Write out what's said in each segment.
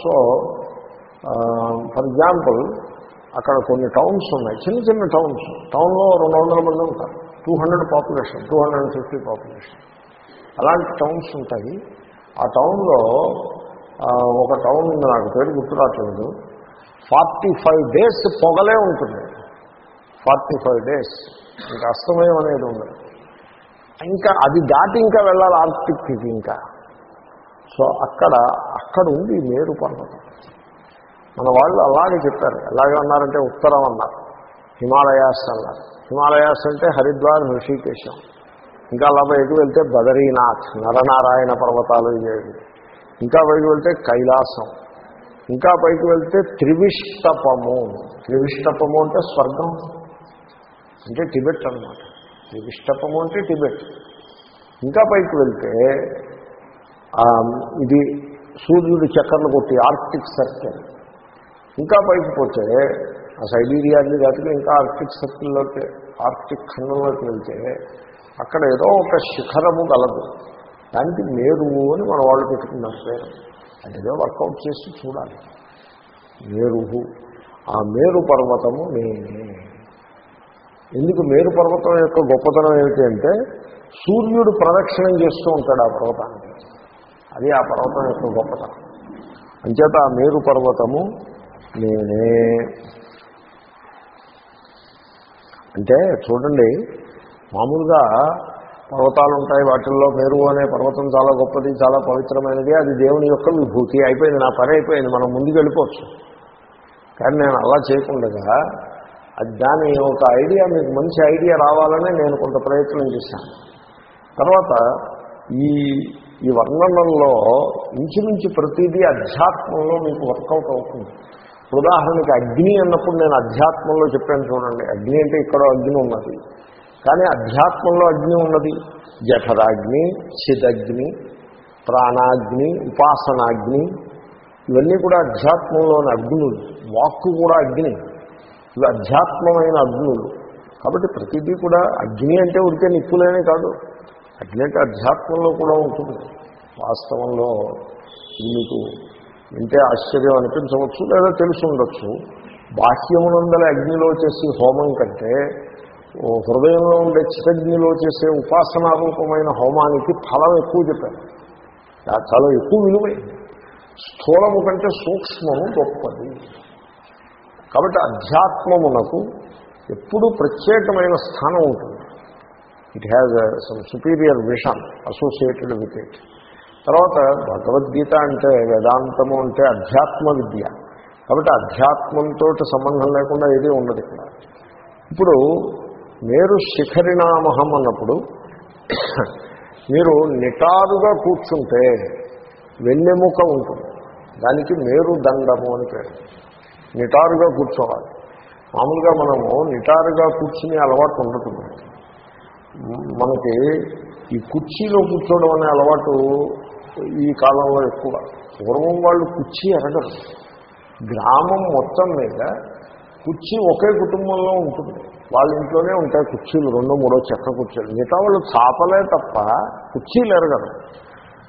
So for example అక్కడ కొన్ని towns ఉన్నాయి. చిన్న చిన్న టౌన్స్. టౌన్లో రెండు వందల మంది ఉంటారు. Two hundred population two hundred and fifty population. అలాంటి టౌన్స్ ఉంటాయి. ఆ టౌన్లో ఒక టౌన్ ఉంది నాకు పేరు గుర్తురాట్లేదు ఫార్టీ ఫైవ్ డేస్ పొగలే ఉంటుంది. Forty five days. ఇంకా అస్తమయం అనేది ఉండదు. ఇంకా అది దాటి ఇంకా వెళ్ళాలి ఆర్టిక్కి ఇంకా. సో అక్కడ అక్కడ ఉంది మేరు పర్వతం మన వాళ్ళు అలాగే చెప్పారు. ఎలాగే అన్నారంటే ఉత్తరం అన్నారు. హిమాలయాస్ అన్నారు. హిమాలయాస్ అంటే హరిద్వార్ ఋషికేశం. ఇంకా అలా పైకి వెళ్తే బదరీనాథ్ నరనారాయణ పర్వతాలు ఇవేవి. ఇంకా పైకి వెళ్తే కైలాసం. ఇంకా పైకి వెళ్తే త్రివిష్టపము త్రివిష్టపము అంటే స్వర్గం. అంటే టిబెట్ అనమాట త్రివిష్టపము అంటే టిబెట్. ఇంకా పైకి వెళ్తే ఇది సూర్యుడు చక్కర్లు కొట్టి ఆర్క్టిక్ సర్కిల్. ఇంకా పైకి పోతే ఆ సైబీరియాన్ని దాటికి ఇంకా ఆర్టిక్ సర్కిల్లోకి ఆర్క్టిక్ ఖండంలోకి వెళ్తే అక్కడ ఏదో ఒక శిఖరము గలదు దానికి మేరువు అని మన వాళ్ళు పెట్టుకున్నారు పేరు. అదేదో వర్కౌట్ చేసి చూడాలి. మేరువు ఆ మేరు పర్వతము నేనే. ఎందుకు మేరు పర్వతం యొక్క గొప్పతనం ఏమిటి అంటే సూర్యుడు ప్రదక్షిణం చేస్తూ ఉంటాడు ఆ పర్వతానికి. అది ఆ పర్వతం యొక్క గొప్పతనం. అంచేత ఆ మేరు పర్వతము నేనే. అంటే చూడండి మామూలుగా పర్వతాలు ఉంటాయి వాటిల్లో మేరు అనే పర్వతం చాలా గొప్పది చాలా పవిత్రమైనది అది దేవుని యొక్క విభూతి. అయిపోయింది నా పని అయిపోయింది మనం ముందుకు వెళ్ళిపోవచ్చు కానీ నేను అలా చేయకుండా అది దాని ఒక ఐడియా మీకు మంచి ఐడియా రావాలని నేను కొంత ప్రయత్నం చేశాను. తర్వాత ఈ ఈ వర్ణనల్లో ఇంచుమించు ప్రతిదీ అధ్యాత్మంలో మీకు వర్కౌట్ అవుతుంది. ఉదాహరణకి అగ్ని అన్నప్పుడు నేను అధ్యాత్మంలో చెప్పాను చూడండి. అగ్ని అంటే ఇక్కడ అగ్ని ఉన్నది. కానీ అధ్యాత్మంలో అగ్ని ఉన్నది. జఠరాగ్ని చిదగ్ని ప్రాణాగ్ని ఉపాసనాగ్ని ఇవన్నీ కూడా అధ్యాత్మంలోని అగ్నులు. వాక్కు కూడా అగ్ని. ఇవి అధ్యాత్మమైన అగ్నులు. కాబట్టి ప్రతిదీ కూడా అగ్ని అంటే ఉడికే నిప్పులేనే కాదు. అగ్ని అంటే అధ్యాత్మంలో కూడా ఉంటుంది. వాస్తవంలో మీకు వింటే ఆశ్చర్యం అనిపించవచ్చు లేదా తెలిసి ఉండొచ్చు. బాహ్యమునందల అగ్నిలో చేసే హోమం కంటే ఓ హృదయంలో ఉండే చితగ్నిలో చేసే ఉపాసనారూపమైన హోమానికి ఫలం ఎక్కువ చెప్పారు. చాలా ఎక్కువ విలువైంది స్థూలము కంటే సూక్ష్మము గొప్పది. కాబట్టి అధ్యాత్మమునకు ఎప్పుడూ ప్రత్యేకమైన స్థానం ఉంటుంది. It has some superior vision associated with it తర్వాత భగవద్గీత అంటే వేదాంతము అంటే అధ్యాత్మ విద్య కాబట్టి అధ్యాత్మంతో సంబంధం లేకుండా ఏదీ ఉండదు ఇక్కడ. ఇప్పుడు మీరు శిఖరినామహం అన్నప్పుడు మీరు నిటారుగా కూర్చుంటే వెన్నెముక ఉంటుంది. దానికి మేరు దండము అని పేరు. నిటారుగా కూర్చోవాలి. మామూలుగా మనము నిటారుగా కూర్చుని అలవాటు ఉండదు మనకి. ఈ కుర్చీలో కూర్చోవడం అనే అలవాటు ఈ కాలంలో ఎక్కువ. పూర్వం వాళ్ళు కుర్చీ ఎరగరు. గ్రామం మొత్తం మీద కుర్చీ ఒకే కుటుంబంలో ఉంటుంది. వాళ్ళ ఇంట్లోనే ఉంటాయి కుర్చీలు రెండో మూడో చెక్క కుర్చీలు. మిగతా వాళ్ళు చాపలే తప్ప కుర్చీలు ఎరగరు.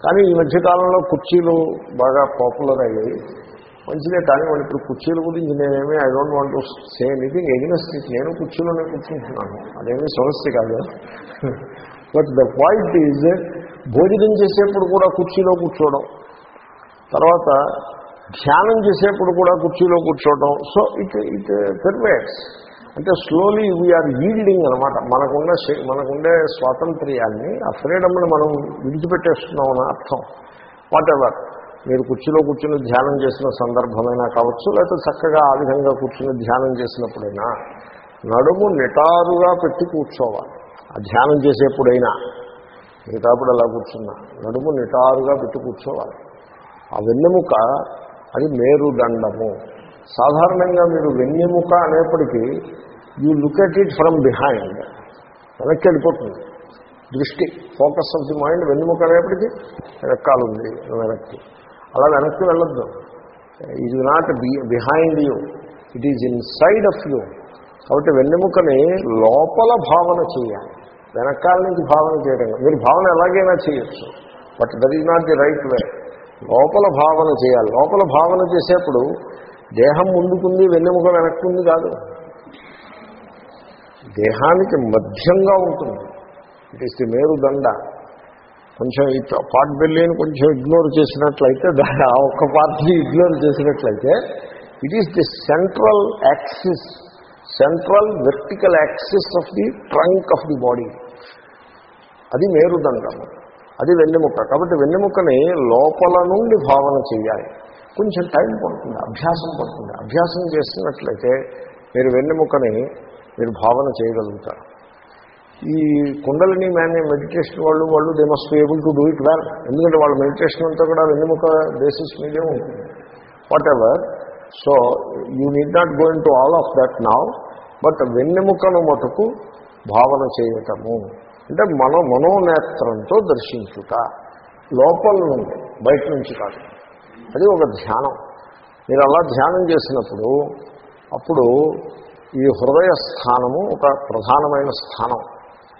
కానీ ఈ మధ్యకాలంలో కుర్చీలు బాగా పాపులర్ అయ్యాయి. మంచిదే కానీ వాళ్ళు ఇప్పుడు కుర్చీల గురించి నేనేమి I don't want to say anything against నేను కుర్చీలోనే కూర్చుంటున్నాను. అదేమీ సమస్య కాదు. బట్ ద పాయింట్ ఈజ్ భోజనం చేసేప్పుడు కూడా కుర్చీలో కూర్చోవడం. తర్వాత ధ్యానం చేసేప్పుడు కూడా కుర్చీలో కూర్చోవడం. సో ఇట్ ఇట్ పెర్వేట్స్ అంటే స్లోలీ వీఆర్ ఈల్డింగ్ అనమాట మనకున్న మనకుండే స్వాతంత్ర్యాన్ని ఆ ఫ్రీడమ్ని మనం విడిచిపెట్టేస్తున్నాం అని అర్థం. వాట్ ఎవర్ మీరు కుర్చీలో కూర్చుని ధ్యానం చేసిన సందర్భమైనా కావచ్చు లేకపోతే చక్కగా ఆ విధంగా కూర్చుని ధ్యానం చేసినప్పుడైనా నడుము నిటారుగా పెట్టి కూర్చోవాలి. ఆ ధ్యానం చేసేప్పుడైనా మిగతాప్పుడు అలా కూర్చున్నా నడుము నిటారుగా పెట్టి కూర్చోవాలి. ఆ వెన్నెముక అది మేరుదండము. సాధారణంగా మీరు వెన్నెముక అనేప్పటికీ you look at it from behind వెనక్కి వెళ్ళిపోతుంది. దృష్టి ఫోకస్ ఆఫ్ ది మైండ్ వెన్నెముక అనేప్పటికీ రెక్కాలు ఉంది వెనక్కి. అలా వెనక్కి వెళ్ళొద్దు. ఇది not be behind you it is inside of you కాబట్టి వెన్నెముకని లోపల భావన చేయాలి. వెనకాల నుంచి భావన చేయడం మీరు భావన ఎలాగైనా చేయొచ్చు. But that is not the right way లోపల భావన చేయాలి. లోపల భావన చేసేప్పుడు దేహం ముందుకుంది వెన్నెముక వెనక్కుంది కాదు. దేహానికి మధ్యంగా ఉంటుంది. ఇట్ ఈస్ ది మేరుదండ కొంచెం ఈ పాట్ బెల్లిని కొంచెం ఇగ్నోర్ చేసినట్లయితే దాని ఆ ఒక్క పార్ట్ని ఇగ్నోర్ చేసినట్లయితే it is the central axis central vertical axis of the trunk of the body అది మేరుదండము అది వెన్నెముక. కాబట్టి వెన్నెముకని లోపల నుండి భావన చేయాలి కొంచెం టైం పడుతుంది అభ్యాసం పడుతుంది. అభ్యాసం చేస్తున్నట్లయితే మీరు వెన్నెముకని మీరు భావన చేయగలుగుతారు. ఈ కుండలిని మ్యాన్ మెడిటేషన్ వాళ్ళు వాళ్ళు they must able to do it well ఎందుకంటే వాళ్ళ మెడిటేషన్ అంతా కూడా వెన్నెముక బేసిస్ మీదే ఉంటుంది. Whatever so you need not going to all of that now but వెన్నెముకను మటుకు భావన చేయటము. అంటే మన మనోనేత్రంతో దర్శించుట. లోపల నుండి బయట నుంచి కాదు. అది ఒక ధ్యానం. మీరు అలా ధ్యానం చేసినప్పుడు అప్పుడు ఈ హృదయ స్థానము ఒక ప్రధానమైన స్థానం.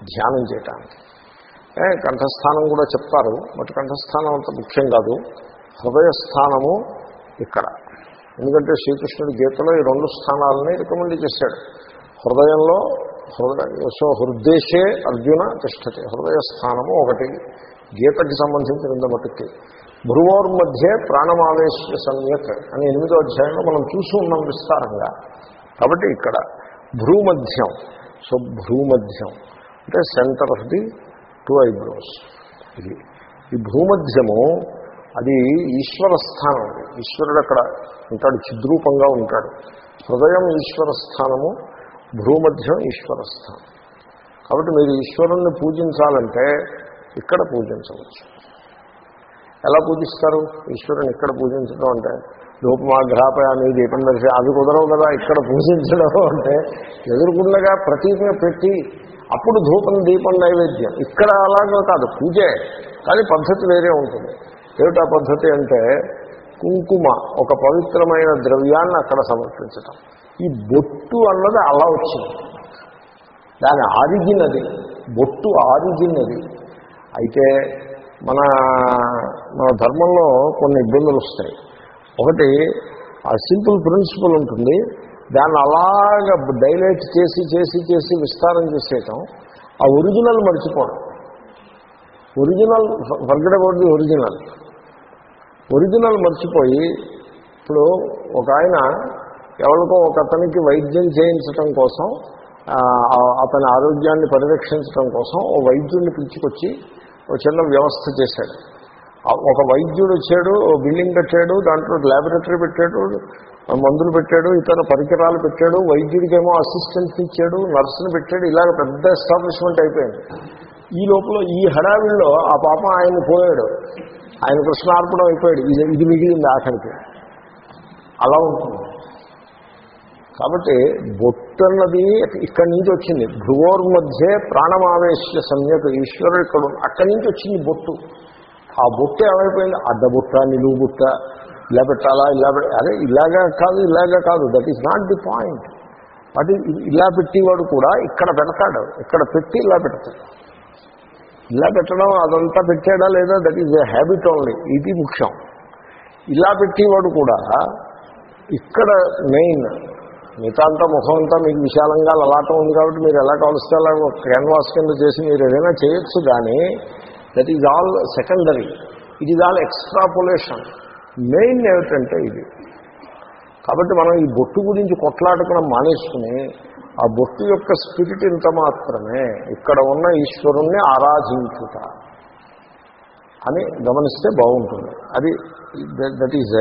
ధ్యానం చేయటానికి. కంఠస్థానం కూడా చెప్తారు బట్ కంఠస్థానం అంత ముఖ్యం కాదు. హృదయస్థానము ఇక్కడ. ఎందుకంటే శ్రీకృష్ణుడి గీతలో ఈ రెండు స్థానాలని రికమెండ్ చేశాడు. హృదయంలో హృదయ సో హృదేశే అర్జున తిష్టతే. హృదయ స్థానము ఒకటి. గీతకి సంబంధించిన మటుకి భ్రువోర్మధ్య ప్రాణమావేశ సమ్యక్ అని ఎనిమిదో అధ్యాయంలో మనం చూసి ఉన్నాం విస్తారంగా. కాబట్టి ఇక్కడ భ్రూమధ్యం. సో భ్రూమధ్యం. అంటే center of the two eyebrows ఇది ఈ భూమధ్యము అది ఈశ్వర స్థానం. ఈశ్వరుడు అక్కడ ఉంటాడు చిద్రూపంగా ఉంటాడు. హృదయం ఈశ్వర స్థానము భూమధ్యం ఈశ్వర స్థానం. కాబట్టి మీరు ఈశ్వరుణ్ణి పూజించాలంటే ఇక్కడ పూజించవచ్చు. ఎలా పూజిస్తారు? ఈశ్వరుని ఇక్కడ పూజించడం అంటే ధూపమాఘ్రాపయాన్ని దీపం దర్శి అది కుదరవు కదా ఇక్కడ పూజించడం అంటే ఎదురుకుండగా ప్రతీక పెట్టి అప్పుడు ధూపం దీపం నైవేద్యం. ఇక్కడ అలాగే కాదు పూజే. కానీ పద్ధతి వేరే ఉంటుంది. ఏమిటా పద్ధతి అంటే కుంకుమ ఒక పవిత్రమైన ద్రవ్యాన్ని అక్కడ సమర్పించటం. ఈ బొట్టు అన్నది అలా వచ్చింది. దాని ఆరిజిన్ అది బొట్టు ఆరిజిన్ అది అయితే మన మన ధర్మంలో కొన్ని ఇబ్బందులు వస్తాయి. ఒకటి ఆ సింపుల్ ప్రిన్సిపల్ ఉంటుంది. దాన్ని అలాగ డైలైట్ చేసి చేసి చేసి విస్తారం చేసేయటం ఆ ఒరిజినల్ మర్చిపోవడం. Original forgot about the original. Original మర్చిపోయి ఇప్పుడు ఒక ఆయన ఎవరికో ఒక అతనికి వైద్యం చేయించటం కోసం అతని ఆరోగ్యాన్ని పరిరక్షించడం కోసం ఓ వైద్యుడిని పిలుచుకొచ్చి ఒక చిన్న వ్యవస్థ చేశాడు. ఒక వైద్యుడు వచ్చాడు బిల్డింగ్ కట్టాడు దాంట్లో ల్యాబొరేటరీ పెట్టాడు మందులు పెట్టాడు ఇతర పరికరాలు పెట్టాడు వైద్యుడికేమో అసిస్టెంట్ ఇచ్చాడు నర్సును పెట్టాడు ఇలాగ పెద్ద ఎస్టాబ్లిష్మెంట్ అయిపోయింది. ఈ లోపల ఈ హడావిల్లో ఆ పాప ఆయన పోయాడు. ఆయన కృష్ణార్పణం అయిపోయాడు. ఇది ఇది మిగిలింది ఆఖరికి. అలా ఉంటుంది. కాబట్టి బొట్టు అన్నది ఇక్కడి నుంచి వచ్చింది. భ్రువోర్ మధ్య ప్రాణమావేశ్య సమ్యక్ ఈశ్వరుడు ఇక్కడ అక్కడి నుంచి వచ్చింది బొట్టు. ఆ బుట్ట ఏమైపోయింది? అడ్డ బుట్ట నిలువు బుట్ట ఇలా పెట్టాలా ఇలా అదే ఇలాగా కాదు ఇలాగా కాదు. That is not the point అది ఇలా పెట్టేవాడు కూడా ఇక్కడ పెడతాడు. ఇక్కడ పెట్టి ఇలా పెడతాడు. ఇలా పెట్టడం అదంతా పెట్టాడా లేదా? That is a habit only ఇది ముఖ్యం. ఇలా పెట్టేవాడు కూడా ఇక్కడ మెయిన్ మిగతా అంతా ముఖం అంతా మీకు విశాలంగా లలాటం ఉంది కాబట్టి మీరు ఎలా కావలిస్తే అలా ఒక క్యాన్వాస్ కింద చేసి మీరు ఏదైనా చేయొచ్చు. కానీ that is all secondary it is all extrapolation main ఏమిటంటే ఇది. కాబట్టి మనం ఈ బొట్టు గురించి కొట్లాడుకోవడం మానేసుకుని ఆ బొట్టు యొక్క స్పిరిట్ ఇంత మాత్రమే ఇక్కడ ఉన్న ఈశ్వరుణ్ణి ఆరాధించుట అని గమనిస్తే బాగుంటుంది. అది that is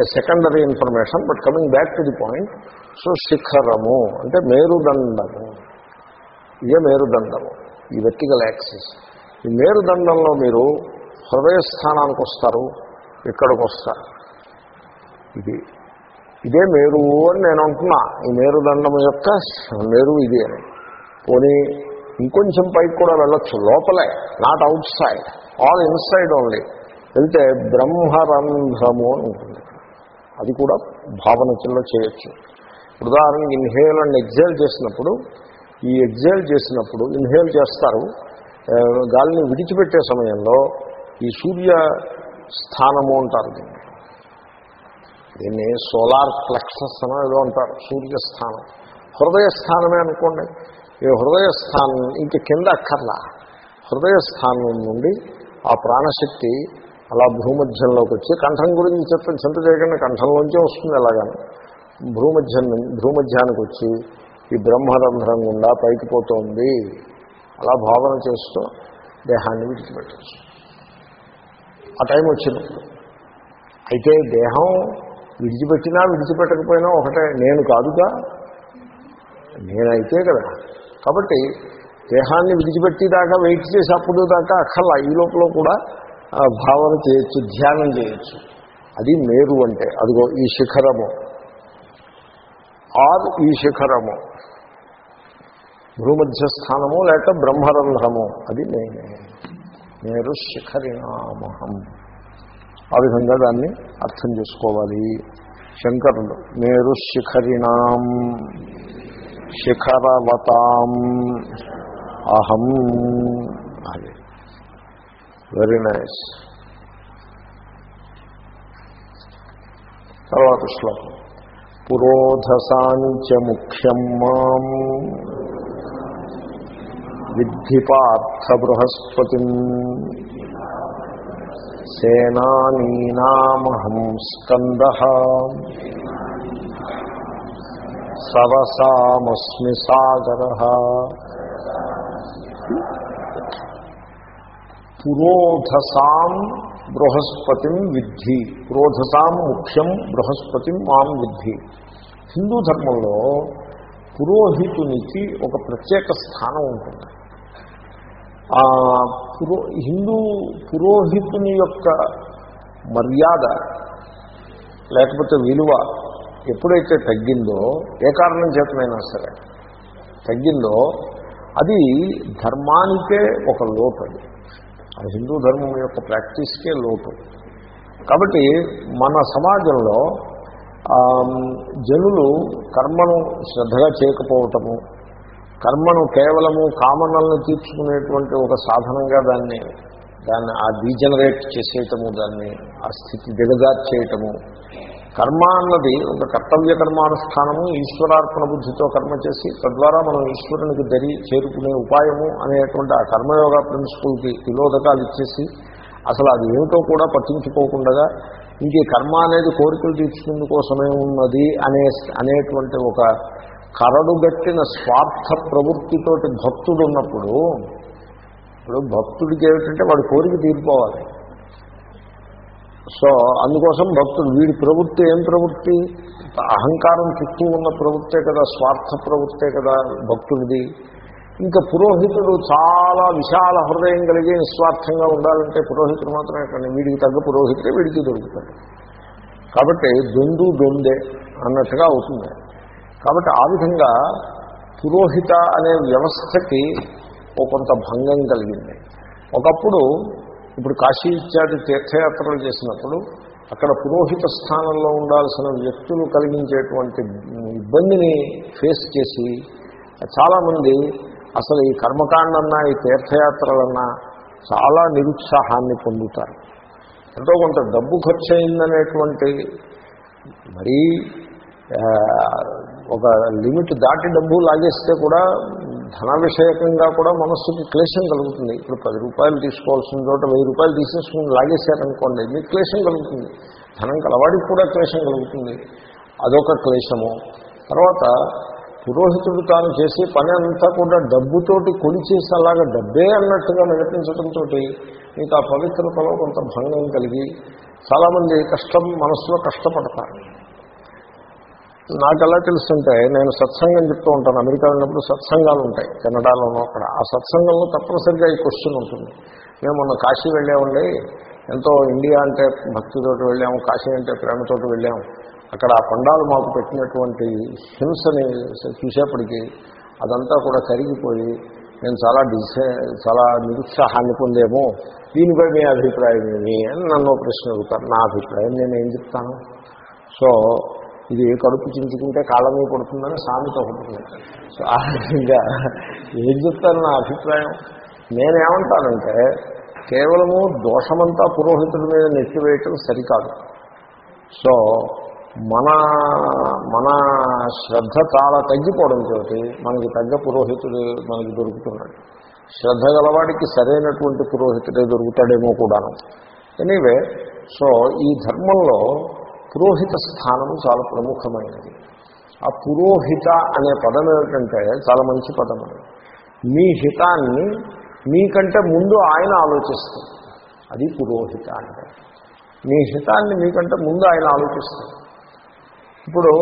a secondary information but coming back to the point so శిఖరము అంటే మేరుదండము. ఇదే మేరుదండము. ఈ వెర్టికల్ యాక్సిస్ ఈ మేరుదండంలో మీరు హృదయ స్థానానికి వస్తారు ఇక్కడికి వస్తారు. ఇది ఇదే మేరు అని నేను అంటున్నా. ఈ మేరుదండం యొక్క మేరు ఇది అని. పోనీ ఇంకొంచెం పైకి కూడా వెళ్ళొచ్చు లోపలే not outside all inside only వెళ్తే బ్రహ్మరంధ్రము అని ఉంటుంది. అది కూడా భావన కింద చేయొచ్చు. ఉదాహరణకి ఇన్హేల్ అండ్ ఎగ్జేల్ చేసినప్పుడు ఈ ఎగ్జేల్ చేసినప్పుడు ఇన్హేల్ చేస్తారు గాలిని విడిచిపెట్టే సమయంలో ఈ సూర్య స్థానము అంటారు దీన్ని. దీన్ని సోలార్ ప్లెక్సస్ అని ఏదో అంటారు సూర్యస్థానం హృదయ స్థానమే అనుకోండి. ఈ హృదయ స్థానం ఇంక కింద అక్కర్లా. హృదయ స్థానం నుండి ఆ ప్రాణశక్తి అలా భూమధ్యంలోకి వచ్చి కంఠం గురించి చెప్పిన చింత చేయకుండా కంఠంలోంచే వస్తుంది ఎలాగని. భూమధ్యం భూమధ్యానికి వచ్చి ఈ బ్రహ్మరంధ్రం గుండా పైకి పోతోంది. అలా భావన చేస్తూ దేహాన్ని విడిచిపెట్టచ్చు. ఆ టైం వచ్చినప్పుడు అయితే దేహం విడిచిపెట్టినా విడిచిపెట్టకపోయినా ఒకటే నేను కాదుగా నేనైతే కదా. కాబట్టి దేహాన్ని విడిచిపెట్టేదాకా వెయిట్ చేసి అప్పుడు దాకా అక్కర్లా. ఈ లోపల కూడా భావన చేయొచ్చు ధ్యానం చేయొచ్చు. అది మేరు అంటే అదిగో ఈ శిఖరము. ఆర్ ఈ శిఖరము. భూమధ్య స్థానము లేక బ్రహ్మరంధ్రము. అది నేనే. నేను శిఖరిణామహం ఆ విధంగా దాన్ని అర్థం చేసుకోవాలి. శంకరుడు నేరు శిఖరిణాం శిఖరవతాం అహం. అది. వెరీ నైస్ తర్వాత శ్లోకం. పురోధసాంచ ముఖ్యం మాం. విద్ధి పార్థ బృహస్పతి సేనానీనామహం స్కంద సరసామస్మి సాగర పురోధసాం బృహస్పతిం విద్ధి పురోధసాం ముఖ్యం బృహస్పతిం మాం విద్ధి హిందూ ధర్మంలో పురోహితునికి ఒక ప్రత్యేక స్థానం ఉంటుంది. ఆ పురో హిందూ పురోహితుని యొక్క మర్యాద లేకపోతే విలువ ఎప్పుడైతే తగ్గిందో ఏ కారణం చేతనైనా సరే తగ్గిందో అది ధర్మానికే ఒక లోటు అది. అది హిందూ ధర్మం యొక్క ప్రాక్టీస్కే లోటు. కాబట్టి మన సమాజంలో జనులు కర్మను శ్రద్ధగా చేయకపోవటము కర్మను కేవలము కామనల్ని తీర్చుకునేటువంటి ఒక సాధనంగా దాన్ని దాన్ని ఆ డీజనరేట్ చేసేయటము దాన్ని ఆ స్థితి దిగజార్చేయటము. కర్మ అన్నది ఒక కర్తవ్య కర్మానుష్ఠానము ఈశ్వరార్పణ బుద్ధితో కర్మ చేసి తద్వారా మనం ఈశ్వరునికి దరి చేరుకునే ఉపాయము అనేటువంటి ఆ కర్మయోగ ప్రిన్సిపల్కి విలోదకాలు ఇచ్చేసి అసలు అది ఏమిటో కూడా పట్టించుకోకుండా ఇంకే కర్మ అనేది కోరికలు తీర్చుకునే కోసమే ఉన్నది అనే అనేటువంటి ఒక కరడుగట్టిన స్వార్థ ప్రవృత్తితోటి భక్తుడు ఉన్నప్పుడు ఇప్పుడు భక్తుడికి ఏమిటంటే వాడి కోరిక తీరిపోవాలి. సో అందుకోసం భక్తుడు వీడి ప్రవృత్తి ఏం ప్రవృత్తి? అహంకారం చుట్టూ ఉన్న ప్రవృత్తే కదా స్వార్థ ప్రవృత్తే కదా భక్తుడిది. ఇంకా పురోహితుడు చాలా విశాల హృదయం కలిగి నిస్వార్థంగా ఉండాలంటే పురోహితుడు మాత్రమే కానీ వీడికి తగ్గ పురోహితుడే వీడికి దొరుకుతాడు. కాబట్టి దొందు దొందే అన్నట్టుగా అవుతుంది. కాబట్టి ఆ విధంగా పురోహిత అనే వ్యవస్థకి ఓ కొంత భంగం కలిగింది. ఒకప్పుడు ఇప్పుడు కాశీ ఇత్యాది తీర్థయాత్రలు చేసినప్పుడు అక్కడ పురోహిత స్థానంలో ఉండాల్సిన వ్యక్తులు కలిగించేటువంటి ఇబ్బందిని ఫేస్ చేసి చాలామంది అసలు ఈ కర్మకాండన్నా ఈ తీర్థయాత్రలన్నా చాలా నిరుత్సాహాన్ని పొందుతారు. ఎంతో కొంత డబ్బు ఖర్చు అయిందనేటువంటి మరీ ఒక లిమిట్ దాటి డబ్బు లాగేస్తే కూడా ధన విషయకంగా కూడా మనస్సుకి క్లేశం కలుగుతుంది. ఇప్పుడు పది రూపాయలు తీసుకోవాల్సిన చోట వెయ్యి రూపాయలు తీసేసుకుని లాగేశారనుకోండి మీకు క్లేశం కలుగుతుంది. ధనం కలవాడికి కూడా క్లేశం కలుగుతుంది. అదొక క్లేశము. తర్వాత పురోహితుడు తాను చేసే పని అంతా కూడా డబ్బుతోటి కొలిచేసి అలాగా డబ్బే అన్నట్టుగా నడిపించడంతో మీకు ఆ పవిత్రతలో కొంత భంగం కలిగి చాలామంది కష్టం మనసులో కష్టపడతారు. నాకు ఎలా తెలుస్తుంటే నేను సత్సంగం చెప్తూ ఉంటాను. అమెరికా వెళ్ళినప్పుడు సత్సంగాలు ఉంటాయి కెనడాలోనూ అక్కడ. ఆ సత్సంగంలో తప్పనిసరిగా ఈ క్వశ్చన్ ఉంటుంది. మేము మొన్న కాశీ వెళ్ళామండి. ఎంతో ఇండియా అంటే భక్తితోటి వెళ్ళాము కాశీ అంటే ప్రేమతోటి వెళ్ళాము. అక్కడ ఆ కొండాలు మాకు పెట్టినటువంటి హింసని చూసేప్పటికీ అదంతా కూడా కరిగిపోయి నేను చాలా డిసే చాలా నిరుత్సాహాన్ని పొందేమో. దీనిపై మీ అభిప్రాయం ఏమి? అని నన్ను ప్రశ్న అడుగుతారు. నా అభిప్రాయం నేను ఏం చెప్తాను? సో ఇది కడుపు చించుకుంటే కాళ్ళ మీద పడుతుందని సామెత ఒకటి సో ఆ విధంగా ఏం చెప్తాను నా అభిప్రాయం? నేనేమంటానంటే కేవలము దోషమంతా పురోహితుడి మీద నెట్టివేయటం సరికాదు. సో మన మన శ్రద్ధ చాలా తగ్గిపోవడంతో మనకి తగ్గ పురోహితుడు మనకి దొరుకుతున్నాడు. శ్రద్ధ గలవాడికి సరైనటువంటి పురోహితుడే దొరుకుతాడేమో కూడాను. ఎనీవే సో ఈ ధర్మంలో పురోహిత స్థానము చాలా ప్రముఖమైనది. ఆ పురోహిత అనే పదం ఏమిటంటే చాలా మంచి పదం అది. మీ హితాన్ని మీకంటే ముందు ఆయన ఆలోచిస్తారు అది పురోహిత అంటే. మీ హితాన్ని మీకంటే ముందు ఆయన ఆలోచిస్తారు ఇప్పుడు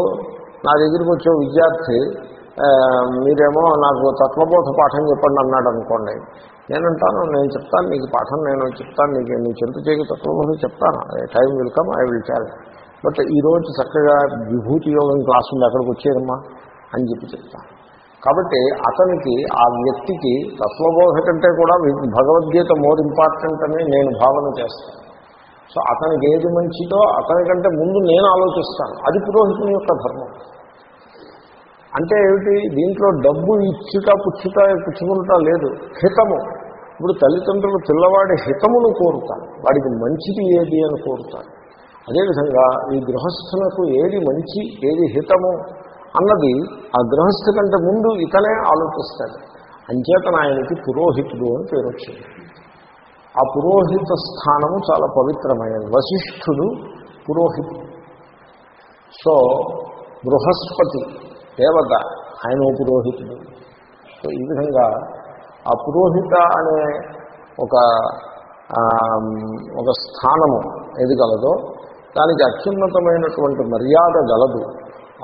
నా దగ్గరికి వచ్చే విద్యార్థి మీరేమో నాకు తత్వబోధ పాఠం చెప్పండి అన్నాడు అనుకోండి. నేనంటాను నేను చెప్తాను నీకు పాఠం నేను చెప్తాను నీకు నీ చింత చేయక తత్వబోధ చెప్తాను. Time will come I will tell. But ఈరోజు చక్కగా విభూతి యోగం క్లాస్ ఉంది అక్కడికి వచ్చేదమ్మా అని చెప్పి చెప్తాను కాబట్టి అతనికి ఆ వ్యక్తికి తత్వబోధ కంటే కూడా భగవద్గీత మోర్ ఇంపార్టెంట్ అని నేను భావన చేస్తాను. సో అతనికి ఏది మంచిదో అతనికంటే ముందు నేను ఆలోచిస్తాను. అది పురోహితుని యొక్క ధర్మం. అంటే ఏమిటి? దీంట్లో డబ్బు ఇచ్చుట పుచ్చుట పుచ్చుకుంటా లేదు. హితము. ఇప్పుడు తల్లిదండ్రులు పిల్లవాడి హితమును కోరుతారు. వాడికి మంచిది ఏది అని కోరుతారు. అదేవిధంగా ఈ గృహస్థులకు ఏది మంచి ఏది హితము అన్నది ఆ గృహస్థు కంటే ముందు ఇతనే ఆలోచిస్తాడు. అంచేతన ఆయనకి పురోహితుడు అని పేరు వచ్చింది. ఆ పురోహిత స్థానము చాలా పవిత్రమైనది. వశిష్ఠుడు పురోహితుడు. సో బృహస్పతి దేవత ఆయన పురోహితుడు. సో ఈ విధంగా ఆ పురోహిత అనే ఒక ఒక స్థానము ఎదుగలదో దానికి అత్యున్నతమైనటువంటి మర్యాద గలదు.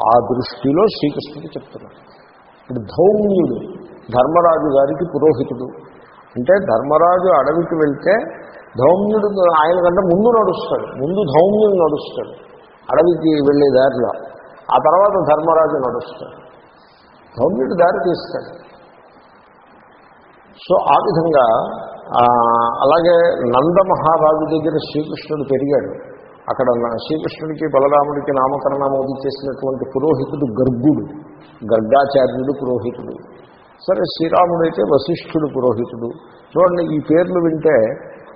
ఆ దృష్టిలో శ్రీకృష్ణుడు చెప్తున్నాడు. ఇప్పుడు ధౌమ్యుడు ధర్మరాజు గారికి పురోహితుడు. అంటే ధర్మరాజు అడవికి వెళ్తే ధౌమ్యుడు ఆయన కంటే ముందు నడుస్తాడు. ముందు ధౌమ్యుడు నడుస్తాడు. అడవికి వెళ్ళే దారిలో. ఆ తర్వాత ధర్మరాజు నడుస్తాడు. ధౌమ్యుడు దారి తీస్తాడు. సో ఆ విధంగా అలాగే నంద మహారాజు దగ్గర శ్రీకృష్ణుడు పెరిగాడు. అక్కడ శ్రీకృష్ణుడికి బలరాముడికి నామకరణమోది చేసినటువంటి పురోహితుడు గర్గుడు గర్గాచార్యుడు పురోహితుడు. సరే శ్రీరాముడైతే వశిష్ఠుడు పురోహితుడు. చూడండి ఈ పేర్లు వింటే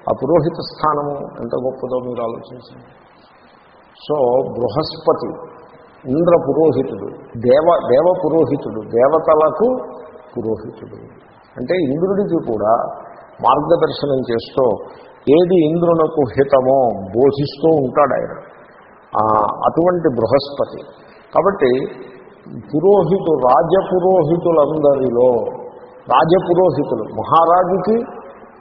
ఆ పురోహిత స్థానము ఎంత గొప్పదో మీరు ఆలోచించండి. సో బృహస్పతి ఇంద్ర పురోహితుడు దేవ దేవ పురోహితుడు దేవతలకు పురోహితుడు. అంటే ఇంద్రుడికి కూడా మార్గదర్శనం చేస్తూ ఏది ఇంద్రునకు హితమో బోధిస్తూ ఉంటాడు ఆయన. అటువంటి బృహస్పతి. కాబట్టి పురోహితు రాజపురోహితులందరిలో రాజపురోహితులు మహారాజుకి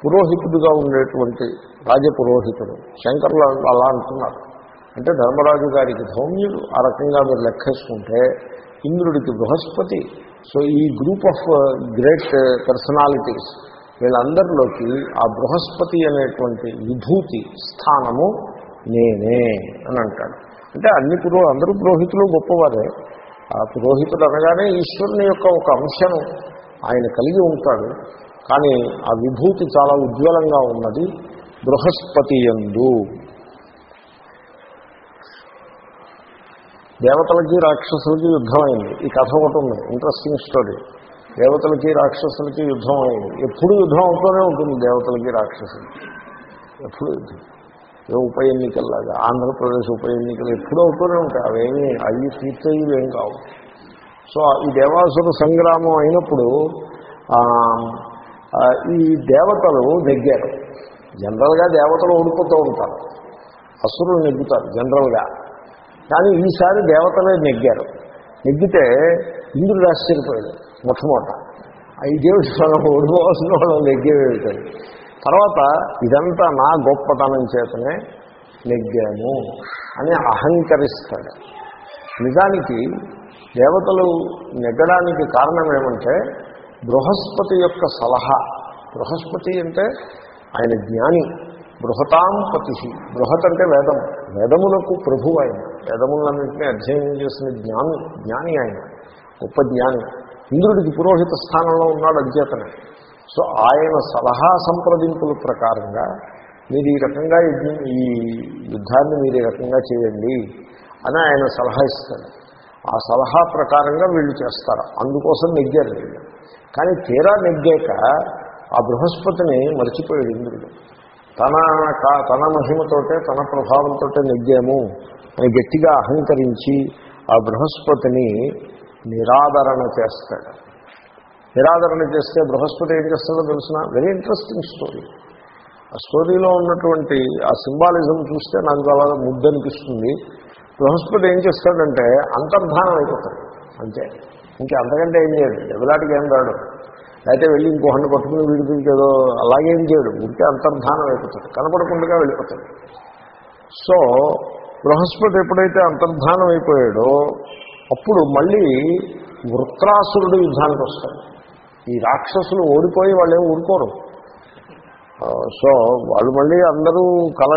పురోహితుడిగా ఉండేటువంటి రాజపురోహితుడు శంకరులు అలా అంటున్నారు. అంటే ధర్మరాజు గారికి ధౌమ్యుడు ఆ రకంగా మీరు లెక్కేసుకుంటే ఇంద్రుడికి బృహస్పతి. సో ఈ గ్రూప్ ఆఫ్ గ్రేట్ పర్సనాలిటీస్ వీళ్ళందరిలోకి ఆ బృహస్పతి అనేటువంటి విభూతి స్థానము నేనే అని అంటాడు. అంటే అన్ని పురో అందరూ పురోహితులు గొప్పవారే. ఆ పురోహితుడు అనగానే ఈశ్వరుని యొక్క ఒక అంశం ఆయన కలిగి ఉంటాడు. కానీ ఆ విభూతి చాలా ఉజ్వలంగా ఉన్నది బృహస్పతి యందు. దేవతలకి రాక్షసులకి యుద్ధమైంది. ఈ కథ ఒకటి ఉంది. ఇంట్రెస్టింగ్ స్టోరీ దేవతలకి రాక్షసులకి యుద్ధం అయింది. ఎప్పుడు యుద్ధం అవుతూనే ఉంటుంది దేవతలకి రాక్షసులకి ఎప్పుడు యుద్ధం? ఏ ఉప ఎన్నికల్లాగా? ఆంధ్రప్రదేశ్ ఉప ఎన్నికలు ఎప్పుడూ అవుతూనే ఉంటాయి. అవేమీ అవి తీర్చేవి ఏం కావు. సో ఈ దేవాసుర సంగ్రామం అయినప్పుడు ఈ దేవతలు నెగ్గారు. జనరల్గా దేవతలు ఓడిపోతూ ఉంటారు. అసురులు నెగ్గుతారు జనరల్గా. కానీ ఈసారి దేవతలే నెగ్గారు. నెగ్గితే ఇంద్రుడు ఆశ్చర్యపోయాడు. మొట్టమొదట. ఐదేవుడు మనం ఓడిపోవాల్సిన వాళ్ళు నెగ్గేవేమిటాడు తర్వాత ఇదంతా నా గొప్పతనం చేతనే నెగ్గాము అని అహంకరిస్తాడు. నిజానికి దేవతలు నెగ్గడానికి కారణం ఏమంటే బృహస్పతి యొక్క సలహా. బృహస్పతి అంటే ఆయన జ్ఞాని. బృహతాంపతి బృహత్ అంటే వేదం. వేదములకు ప్రభు ఆయన. వేదములన్నింటినీ అధ్యయనం చేసిన జ్ఞాని జ్ఞాని ఆయన. గొప్ప జ్ఞాని. ఇంద్రుడికి పురోహిత స్థానంలో ఉన్నాడు అధ్యతనే సో ఆయన సలహా సంప్రదింపుల ప్రకారంగా మీరు ఈ రకంగా ఈ యుద్ధాన్ని మీరు ఈ రకంగా చేయండి అని ఆయన సలహా ఇస్తాడు. ఆ సలహా ప్రకారంగా వీళ్ళు చేస్తారు. అందుకోసం నెగ్గారు వీళ్ళు. కానీ తీరా నెగ్గాక ఆ బృహస్పతిని మర్చిపోయాడు ఇంద్రుడు. తన కా- తన మహిమతోటే తన ప్రభావంతో నెగ్గాము అని గట్టిగా అహంకరించి ఆ బృహస్పతిని నిరాదరణ చేస్తాడు. నిరాదరణ చేస్తే బృహస్పతి ఏం చేస్తాడో తెలిసిన? వెరీ ఇంట్రెస్టింగ్ స్టోరీ ఆ స్టోరీలో ఉన్నటువంటి ఆ సింబాలిజం చూస్తే నాకు చాలా ముద్దనిపిస్తుంది బృహస్పతి ఏం చేస్తాడంటే అంతర్ధానం అయిపోతాడు. అంతే. ఇంకా అంతకంటే ఏం చేయడు. దెబ్బలాటికి ఏం రాడు. అయితే వెళ్ళి ఇంకొకరిని పట్టుకుని వీడి వీడికి ఏదో అలాగేం చేయడు. ఉంటే అంతర్ధానం అయిపోతాడు. కనపడకుండా వెళ్ళిపోతాడు. సో బృహస్పతి ఎప్పుడైతే అంతర్ధానం అయిపోయాడో అప్పుడు మళ్ళీ వృత్రాసురుడు యుద్ధానికి వస్తాడు ఈ రాక్షసులు ఓడిపోయి వాళ్ళేం ఊరుకోరు. సో వాళ్ళు మళ్ళీ అందరూ కల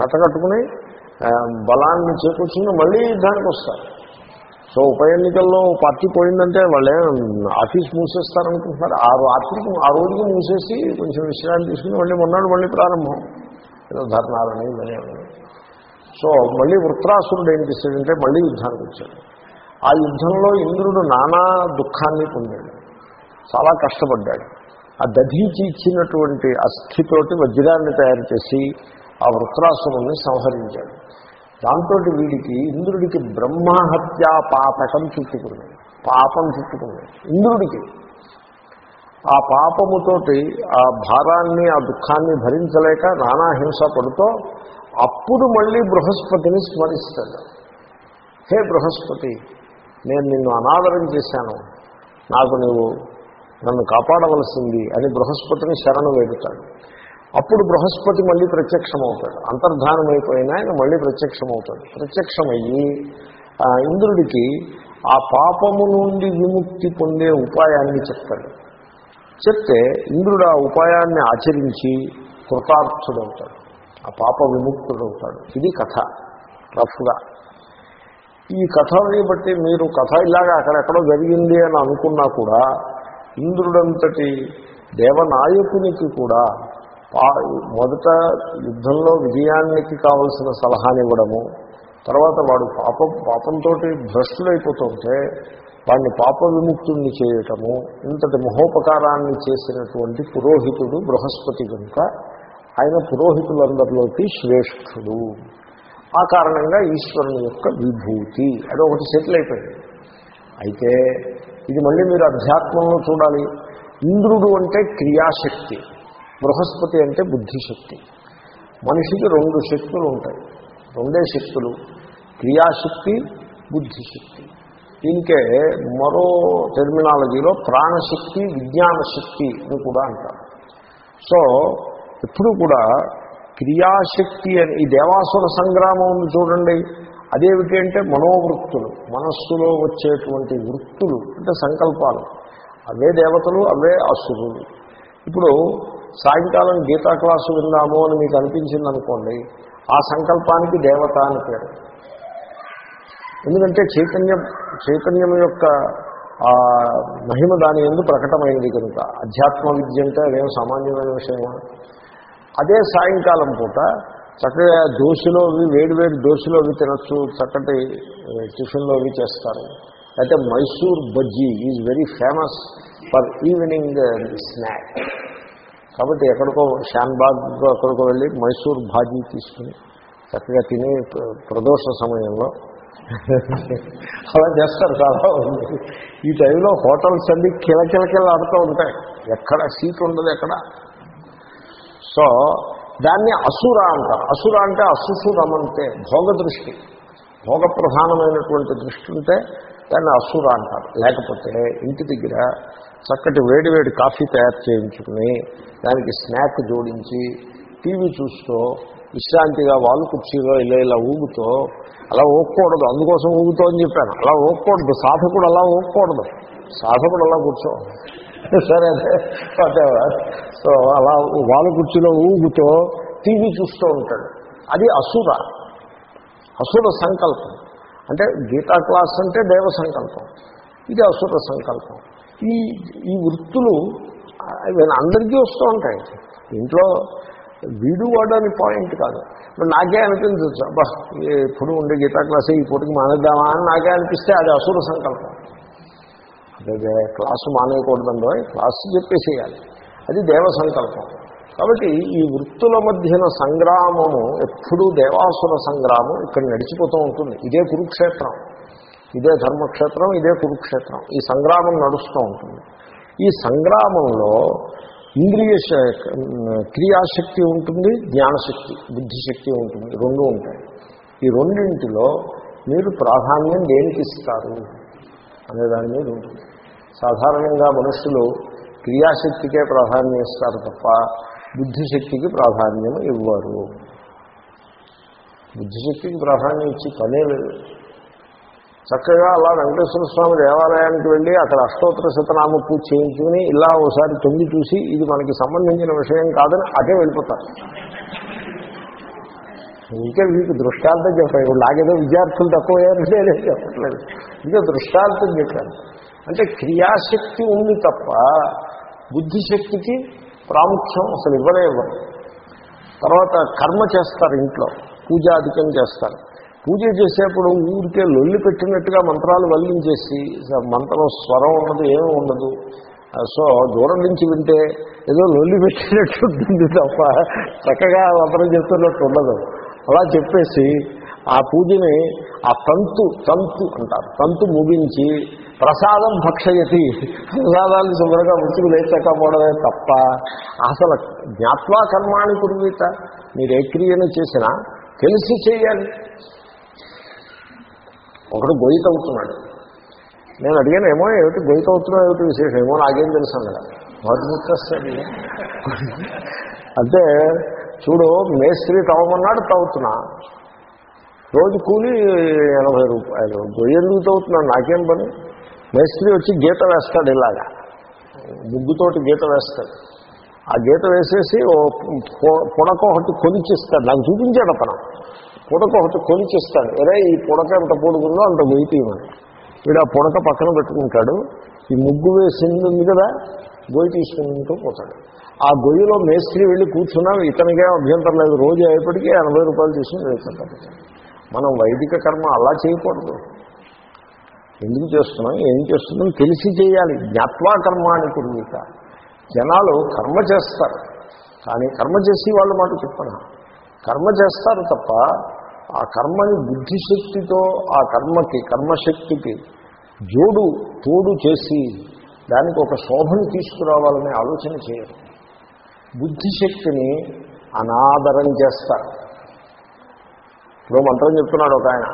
కట్టకట్టుకుని ఆ, బలాన్ని చేకూర్చుకుని మళ్ళీ యుద్ధానికి వస్తారు. సో ఉప ఎన్నికల్లో పార్టీ పోయిందంటే వాళ్ళే ఆఫీస్ మూసేస్తారనుకుంటున్నారు. ఆ రాత్రికి ఆ రోజుకి మూసేసి కొంచెం విశ్రాంతి తీసుకుని మళ్ళీ మొన్నాడు మళ్ళీ ప్రారంభం. ఏదో ధర్నాలని ఇవన్నీ సో మళ్ళీ వృత్రాసురుడు ఏం చేశాడంటే మళ్ళీ యుద్ధానికి వచ్చాడు. ఆ యుద్ధంలో ఇంద్రుడు నానా దుఃఖాన్ని పొందాడు. చాలా కష్టపడ్డాడు. ఆ దధీచి ఇచ్చినటువంటి అస్థితోటి వజ్రాన్ని తయారు చేసి ఆ వృత్రాసురుణ్ణి సంహరించాడు. దాంతో వీడికి ఇంద్రుడికి బ్రహ్మహత్యా పాతకం చుట్టుకుంది. పాపం చుట్టుకుంది. ఇంద్రుడికి ఆ పాపముతోటి ఆ భారాన్ని ఆ దుఃఖాన్ని భరించలేక నానా హింస పడుతూ అప్పుడు మళ్ళీ బృహస్పతిని స్మరిస్తాడు. హే బృహస్పతి నేను నిన్ను అనాదరం చేశాను. నాకు నీవు నన్ను కాపాడవలసింది అని బృహస్పతిని శరణు వేడుతాడు. అప్పుడు బృహస్పతి మళ్ళీ ప్రత్యక్షమవుతాడు. అంతర్ధానం అయిపోయిన ఆయన మళ్ళీ ప్రత్యక్షమవుతాడు. ప్రత్యక్షమయ్యి ఇంద్రుడికి ఆ పాపము నుండి విముక్తి పొందే ఉపాయాన్ని చెప్తాడు. చెప్తే ఇంద్రుడు ఆ ఉపాయాన్ని ఆచరించి కృతార్థుడవుతాడు. ఆ పాప విముక్తుడవుతాడు. ఇది కథ. రఫ్గా. ఈ కథని బట్టి మీరు కథ ఇలాగా అక్కడెక్కడో జరిగింది అని అనుకున్నా కూడా ఇంద్రుడంతటి దేవనాయకునికి కూడా మొదట యుద్ధంలో విజయానికి కావలసిన సలహానివ్వడము తర్వాత వాడు పాపం పాపంతో భ్రష్టులైపోతుంటే వాడిని పాప విముక్తుణ్ణి చేయటము ఇంతటి మహోపకారాన్ని చేసినటువంటి పురోహితుడు బృహస్పతి కనుక ఆయన పురోహితులందరిలోకి శ్రేష్ఠుడు. ఆ కారణంగా ఈశ్వరుని యొక్క విభూతి. అది ఒకటి సెటిల్ అయిపోయింది. అయితే ఇది మళ్ళీ మీరు అధ్యాత్మంలో చూడాలి. ఇంద్రుడు అంటే క్రియాశక్తి బృహస్పతి అంటే బుద్ధిశక్తి. మనిషికి రెండు శక్తులు ఉంటాయి. రెండే శక్తులు క్రియాశక్తి బుద్ధిశక్తి. దీనికే మరో టెర్మినాలజీలో ప్రాణశక్తి విజ్ఞానశక్తి అని కూడా అంటారు. సో ఎప్పుడు కూడా క్రియాశక్తి అని ఈ దేవాసుర సంగ్రామం ఉంది చూడండి అదేమిటి అంటే మనోవృత్తులు మనస్సులో వచ్చేటువంటి వృత్తులు అంటే సంకల్పాలు. అవే దేవతలు అవే అసురులు. ఇప్పుడు సాయంకాలం గీతా క్లాసు విన్నాము అని మీకు అనిపించింది అనుకోండి ఆ సంకల్పానికి దేవత అని పేరు. ఎందుకంటే చైతన్యం చైతన్యం యొక్క ఆ మహిమ దాని ఎందు ప్రకటమైంది కనుక. అధ్యాత్మ విద్య అంటే అదేం సామాన్యమైన విషయమా? అదే సాయంకాలం పూట చక్కగా దోశలో అవి వేడి వేడి దోశలో అవి తినచ్చు చక్కటి టిఫిన్లో అవి చేస్తారు. అయితే Mysore bajji is very famous for evening snack. కాబట్టి ఎక్కడికో షాన్బాగ్ ఎక్కడికో వెళ్ళి మైసూర్ భాజీ తీసుకుని చక్కగా తినే ప్రదోష సమయంలో అలా చేస్తారు చాలా ఈ టైంలో హోటల్స్ అన్ని కిలకిలకిల ఆడుతూ ఉంటాయి. ఎక్కడ సీట్ ఉండదు ఎక్కడ? సో దాన్ని అసుర అంటారు. అసుర అంటే అసుసురమంతే భోగ దృష్టి భోగ ప్రధానమైనటువంటి దృష్టి ఉంటే దాన్ని అసుర అంటారు. లేకపోతే ఇంటి దగ్గర చక్కటి వేడి వేడి కాఫీ తయారు చేయించుకుని దానికి స్నాక్ జోడించి టీవీ చూస్తూ విశ్రాంతిగా వాళ్ళు కుర్చీలో ఇలా ఇలా ఊగుతూ అలా ఊగకూడదు. అందుకోసం ఊగుతూ అని చెప్పాను. అలా ఊగకూడదు. సాధకుడు అలా ఊగకూడదు. సాధకుడు అలా కూర్చో. సరే అదే వాటెవర్ సో అలా వాళ్ళ కుర్చీలో ఊగుతో టీవీ చూస్తూ ఉంటాడు. అది అసుర. అసుర సంకల్పం. అంటే గీతా క్లాస్ అంటే దేవ సంకల్పం. ఇది అసుర సంకల్పం. ఈ ఈ వృత్తులు అందరికీ వస్తూ ఉంటాయి. ఇంట్లో వీడు వాడని పాయింట్ కాదు. నాకే అనిపించచ్చు అబ్బా ఇప్పుడు ఉండే గీతా క్లాసే ఈ పూటకి మానేద్దామా అని నాకే అనిపిస్తే అది అసుర సంకల్పం. అదే క్లాసు మానేయకూడదండో? క్లాసు చెప్పేసేయాలి. అది దేవ సంకల్పం. కాబట్టి ఈ వృత్తుల మధ్యన సంగ్రామము ఎప్పుడూ దేవాసుర సంగ్రామం ఇక్కడ నడిచిపోతూ ఉంటుంది. ఇదే కురుక్షేత్రం. ఇదే ధర్మక్షేత్రం ఇదే కురుక్షేత్రం. ఈ సంగ్రామం నడుస్తూ ఉంటుంది. ఈ సంగ్రామంలో ఇంద్రియ శ- క్రియాశక్తి ఉంటుంది జ్ఞానశక్తి బుద్ధిశక్తి ఉంటుంది. రెండు ఉంటాయి. ఈ రెండింటిలో మీరు ప్రాధాన్యం దేనికి ఇస్తారు? అనే దాని మీద ఉంటుంది. సాధారణంగా మనుషులు క్రియాశక్తికే ప్రాధాన్యం ఇస్తారు తప్ప బుద్ధిశక్తికి ప్రాధాన్యం ఇవ్వరు. బుద్ధిశక్తికి ప్రాధాన్యం ఇచ్చి పనే లేదు. చక్కగా అలా వెంకటేశ్వర స్వామి దేవాలయానికి వెళ్ళి అక్కడ అష్టోత్తర శతనామ పూజ చేయించుకుని ఇలా ఒకసారి తొంగి చూసి ఇది మనకి సంబంధించిన విషయం కాదని అటే వెళ్ళిపోతారు. ఇంకా మీకు దృష్టాంతం చెప్పాను నాకేదో విద్యార్థులు తక్కువ అయ్యారంటే నేను చెప్పట్లేదు. ఇంకా దృష్టాంతం చెప్పాను. అంటే క్రియాశక్తి ఉంది తప్ప బుద్ధిశక్తికి ప్రాముఖ్యం అసలు ఇవ్వనే ఇవ్వరు తర్వాత కర్మ చేస్తారు ఇంట్లో పూజాధికం చేస్తారు. పూజ చేసేప్పుడు ఊరికే లొల్లి పెట్టినట్టుగా మంత్రాలు వల్లించేసి మంత్రం స్వరం ఉండదు ఏమీ ఉండదు. సో దూరం నుంచి వింటే ఏదో లొల్లి పెట్టినట్టు ఉంటుంది తప్ప చక్కగా మంత్రం చేస్తున్నట్టు ఉండదు. అలా చెప్పేసి ఆ పూజని ఆ తంతు తంతు అంటారు. తంతు ముగించి ప్రసాదం భక్షయతి. ప్రసాదాన్ని శుభ్రంగా ముసుగు లేచకపోవడమే తప్ప అసలు జ్ఞాత్వా కర్మాణి కుర్వీత మీరు ఏ క్రియను చేసినా తెలిసి చేయాలి. ఒకడు గొయ్యి తవ్వుతున్నాడు నేను అడిగాను ఏమో ఏమిటి గొయ్యి తవ్వుతున్నావు ఏమిటి విశేషం? ఏమో నాకేం తెలుసు అన్నాడు. వాటి గుర్తొస్తుంది అంటే చూడు మేస్త్రి తవ్వమన్నాడు తవ్వుతున్నా. రోజు కూలి ఎనభై రూపాయలు. గొయ్యి ఎందుకు తవ్వుతున్నాడు నాకేం పని? మేస్త్రి వచ్చి గీత వేస్తాడు ఇలాగా. ముగ్గుతోటి గీత వేస్తాడు. ఆ గీత వేసేసి ఓ పొ- పుడక ఒకటి కొలిచిస్తాడు. నాకు చూపించాడు అతను. పుడక ఒకటి కొలిచిస్తాడు. అరే ఈ పుడక ఎంత పొడుగుందో అంత గొయ్యి వీడు ఆ పుడక పక్కన పెట్టుకుంటాడు. ఈ ముగ్గు వేసింది ఉంది కదా గొయ్యి తీసుకుంటూ పోతాడు. ఆ గొయ్యిలో మేస్త్రి వెళ్ళి కూర్చున్నా. ఇతనికే అభ్యంతరం లేదు. రోజు అయ్యేప్పటికీ ఎనభై రూపాయలు తీసుకుని వెళ్తుంటాడు మనం వైదిక కర్మ అలా చేయకూడదు. ఎందుకు చేస్తున్నాం? ఏం చేస్తున్నాం? తెలిసి చేయాలి. జ్ఞాత్వా కర్మాని కుర్వీత జనాలు కర్మ చేస్తారు. కానీ కర్మ చేసి వాళ్ళు మాట చెప్పను కర్మ చేస్తారు తప్ప ఆ కర్మని బుద్ధిశక్తితో ఆ కర్మకి కర్మశక్తికి జోడు తోడు చేసి దానికి ఒక శోభను తీసుకురావాలనే ఆలోచన చేయరు. బుద్ధిశక్తిని అనాదరం చేస్తారు. ఇప్పుడు మంత్రం చెప్తున్నాడు ఒక ఆయన.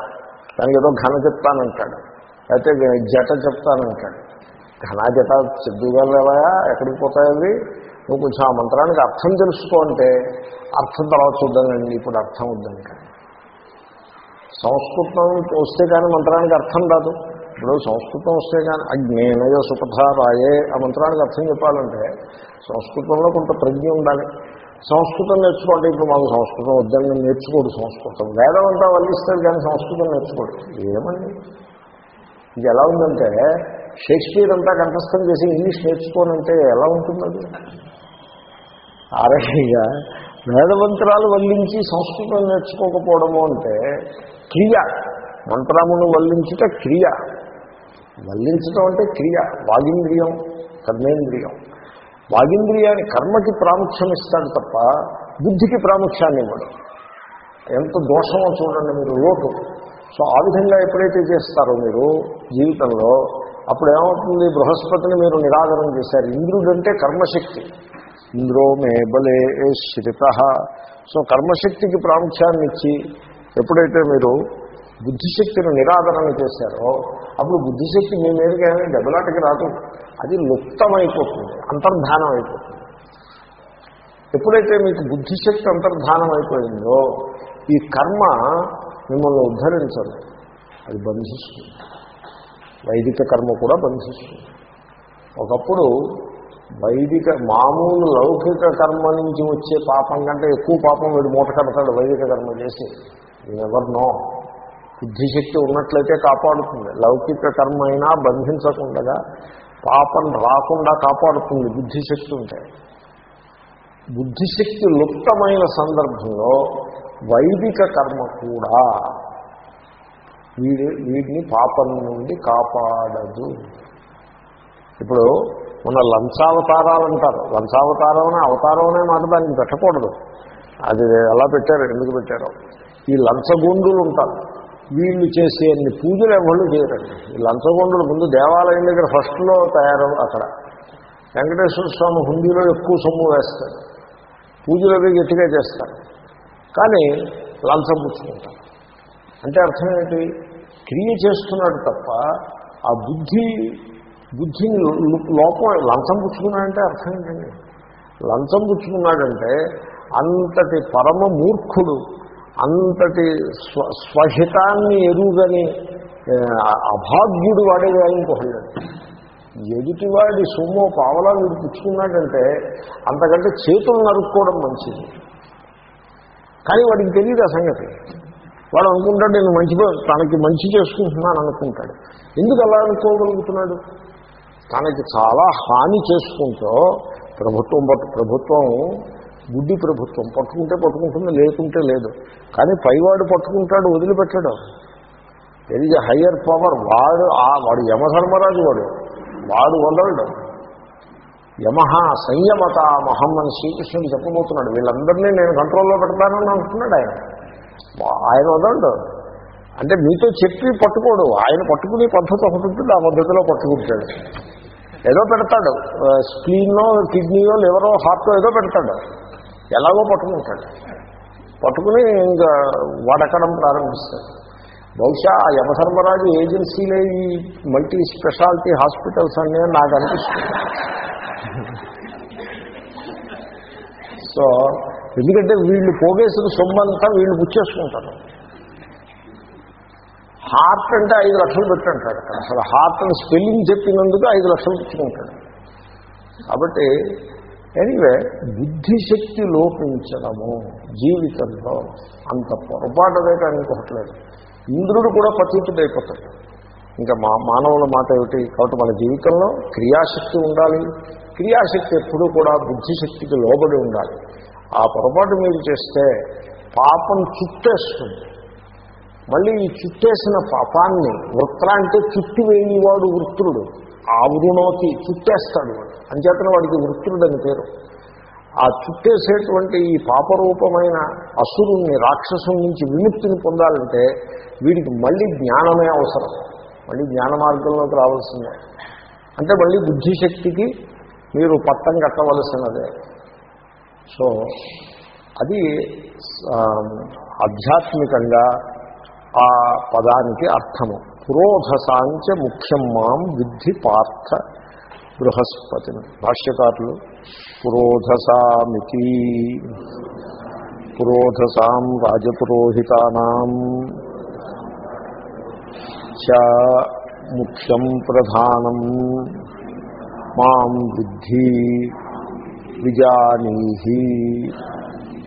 దానికి ఏదో ఘన చెప్తానంటాడు. అయితే జట చెప్తానంటాడు ఘన జట చెప్పుగలవా ఎక్కడికి పోతాయి నువ్వు కొంచెం ఆ మంత్రానికి అర్థం తెలుసుకో అంటే అర్థం తర్వాత చూద్దానండి ఇప్పుడు అర్థం వద్దంటాడు సంస్కృతం వస్తే కానీ మంత్రానికి అర్థం రాదు. ఇప్పుడు సంస్కృతం వస్తే కానీ అజ్ఞేనయో సుపథారాయే ఆ మంత్రానికి అర్థం చెప్పాలంటే సంస్కృతంలో కొంత ప్రజ్ఞ ఉండాలి. సంస్కృతం నేర్చుకోండి ఇప్పుడు మాకు సంస్కృతం వద్దని నేర్చుకోడు సంస్కృతం. వేదం అంతా వల్లిస్తారు కానీ సంస్కృతం నేర్చుకోడు. ఏమండి? ఇది ఎలా ఉందంటే షేక్స్పియర్ అంతా కంఠస్థం చేసి ఇంగ్లీష్ నేర్చుకోనంటే ఎలా ఉంటుంది అది ఆ రకంగా వేదమంత్రాలు వల్లించి సంస్కృతం నేర్చుకోకపోవడము అంటే క్రియ. మంత్రమును వల్లించుట క్రియ. వల్లించడం అంటే క్రియ వాగింద్రియం కర్మేంద్రియం. వాగింద్రియాన్ని కర్మకి ప్రాముఖ్యం ఇస్తాడు తప్ప బుద్ధికి ప్రాముఖ్యాన్ని ఇవ్వడు. ఎంత దోషమో చూడండి మీరు లోటు. సో ఆ విధంగా ఎప్పుడైతే చేస్తారో మీరు జీవితంలో అప్పుడు ఏమవుతుంది బృహస్పతిని మీరు నిరాదరణ చేశారు. ఇంద్రుడు అంటే కర్మశక్తి. ఇంద్రో మే బలే శ్రిత. సో కర్మశక్తికి ప్రాముఖ్యాన్ని ఇచ్చి ఎప్పుడైతే మీరు బుద్ధిశక్తిని నిరాదరణ చేశారో అప్పుడు బుద్ధిశక్తి మీ మీదకి ఏమీ దెబ్బలాటకి రాదు. అది లుప్తమైపోతుంది అంతర్ధానం అయిపోతుంది ఎప్పుడైతే మీకు బుద్ధిశక్తి అంతర్ధానం అయిపోయిందో ఈ కర్మ మిమ్మల్ని ఉద్ధరించదు అది బంధిస్తుంది. వైదిక కర్మ కూడా బంధిస్తుంది. ఒకప్పుడు వైదిక మామూలు లౌకిక కర్మ నుంచి వచ్చే పాపం కంటే ఎక్కువ పాపం వీడు మూట కడతాడు వైదిక కర్మ చేసి. ఎవర్ నో బుద్ధిశక్తి ఉన్నట్లయితే కాపాడుతుంది. లౌకిక కర్మ అయినా బంధించకుండా పాపం రాకుండా కాపాడుతుంది. బుద్ధిశక్తి ఉంటే. బుద్ధిశక్తి లుప్తమైన సందర్భంలో వైదిక కర్మ కూడా వీడి వీడిని పాపం నుండి కాపాడదు. ఇప్పుడు మన లంచావతారాలు అంటారు. లంచావతారం అనే అవతారం అనే మాట దానికి పెట్టకూడదు. అది ఎలా పెట్టారు? ఎందుకు పెట్టారు. ఈ లంచగొండులు ఉంటారు. వీళ్ళు చేసే అన్ని పూజలు ఎవరు చేయరండి. ఈ లంచగొండులు ముందు దేవాలయం దగ్గర ఫస్ట్లో తయారు అక్కడ. వెంకటేశ్వర స్వామి హుండీలో ఎక్కువ సొమ్ము వేస్తారు. పూజలు అవి గట్టిగా చేస్తారు. కానీ లంచం పుచ్చుకుంటారు అంటే అర్థం ఏంటి? క్రియ చేస్తున్నాడు తప్ప ఆ బుద్ధి బుద్ధిని లోపం లంచం పుచ్చుకున్నాడంటే అర్థం ఏంటండి? లంచం పుచ్చుకున్నాడంటే అంతటి పరమ మూర్ఖుడు అంతటి స్వ స్వహితాన్ని ఎరుగని అభాగ్యుడు వాడేది ఇంకొకళ్ళు ఎదుటివాడి సొమ్ము పావలా వీడు పుచ్చుకున్నాడంటే అంతకంటే చేతులు నరుక్కోవడం మంచిది. కానీ వాడికి తెలియదు ఆ సంగతి. వాడు అనుకుంటాడు నేను మంచి తనకి మంచి చేసుకుంటున్నాను అనుకుంటాడు. ఎందుకు అలా అనుకోగలుగుతున్నాడు? తనకి చాలా హాని చేసుకుంటూ ప్రభుత్వం ప్రభుత్వం గుడ్డి ప్రభుత్వం పట్టుకుంటే పట్టుకుంటుంది లేకుంటే లేదు. కానీ పైవాడు పట్టుకుంటాడు వదిలిపెట్టాడు. దెర్ ఈజ్ హయ్యర్ పవర్ వాడు ఆ వాడు యమధర్మరాజు వాడు. వాడు వదలడు యమహ సంయమత మహం అని శ్రీకృష్ణుడు చెప్పబోతున్నాడు. వీళ్ళందరినీ నేను కంట్రోల్లో పెడతానని అంటున్నాడు ఆయన. ఆయన వదలడు. అంటే మీతో చెప్పి పట్టుకోడు. ఆయన పట్టుకునే పద్ధతి ఒకటి ఉంటుంది ఆ పద్ధతిలో పట్టుకుంటాడు. ఏదో పెడతాడు. స్క్రీన్లో కిడ్నీయో లివరో హార్ట్లో ఏదో పెడతాడు. ఎలాగో పట్టుకుంటాడు. పట్టుకుని ఇంకా వడకడం ప్రారంభిస్తాడు. బహుశా ఆ యమధర్మరాజు ఏజెన్సీలే ఈ మల్టీ స్పెషాలిటీ హాస్పిటల్స్ అన్నీ నాకు అనిపిస్తుంది. సో ఎందుకంటే వీళ్ళు పోగేసిన సొమ్మంతా వీళ్ళు పుచ్చేసుకుంటారు హార్ట్ అంటే ఐదు లక్షలు పెట్టంటాడు అక్కడ. అసలు హార్ట్ అని స్పెల్లింగ్ చెప్పినందుకు ఐదు లక్షలు పుచ్చుకుంటాడు కాబట్టి ఎనీవే బుద్ధిశక్తి లోపించడము జీవితంలో అంత పొరపాటుదే కానీ ఇంకొకట్లేదు ఇంద్రుడు కూడా పతీతుడైపోతాడు ఇంకా మా మానవుల మాట ఏమిటి కాబట్టి మన జీవితంలో క్రియాశక్తి ఉండాలి. క్రియాశక్తి ఎప్పుడూ కూడా బుద్ధిశక్తికి లోబడి ఉండాలి. ఆ పొరపాటు మీరు చేస్తే పాపం చుట్టేస్తుంది. మళ్ళీ ఈ చుట్టేసిన పాపాన్ని వృత్ర అంటే చుట్టి వేయనివాడు వృత్రుడు. ఆ వృణోతి చుట్టేస్తాడు వాడు. అంచేతన వాడికి వృత్రుడు అని పేరు. ఆ చుట్టేసేటువంటి ఈ పాపరూపమైన అసురుణ్ణి రాక్షసుని నుంచి విముక్తిని పొందాలంటే వీడికి మళ్ళీ జ్ఞానమే అవసరం. మళ్ళీ జ్ఞాన మార్గంలోకి రావాల్సిందే. అంటే మళ్ళీ బుద్ధిశక్తికి మీరు పట్టం కట్టవలసినదే. సో అది ఆధ్యాత్మికంగా ఆ పదానికి అర్థము. పురోధసాంచ ముఖ్యం మాం విద్ధి పార్థ బృహస్పతిని. భాష్యకారులు పురోధసామితి పురోధసాం రాజపురోహితానాం చ ముఖ్యం ప్రధానం. మాం విద్ధి విజానీహి.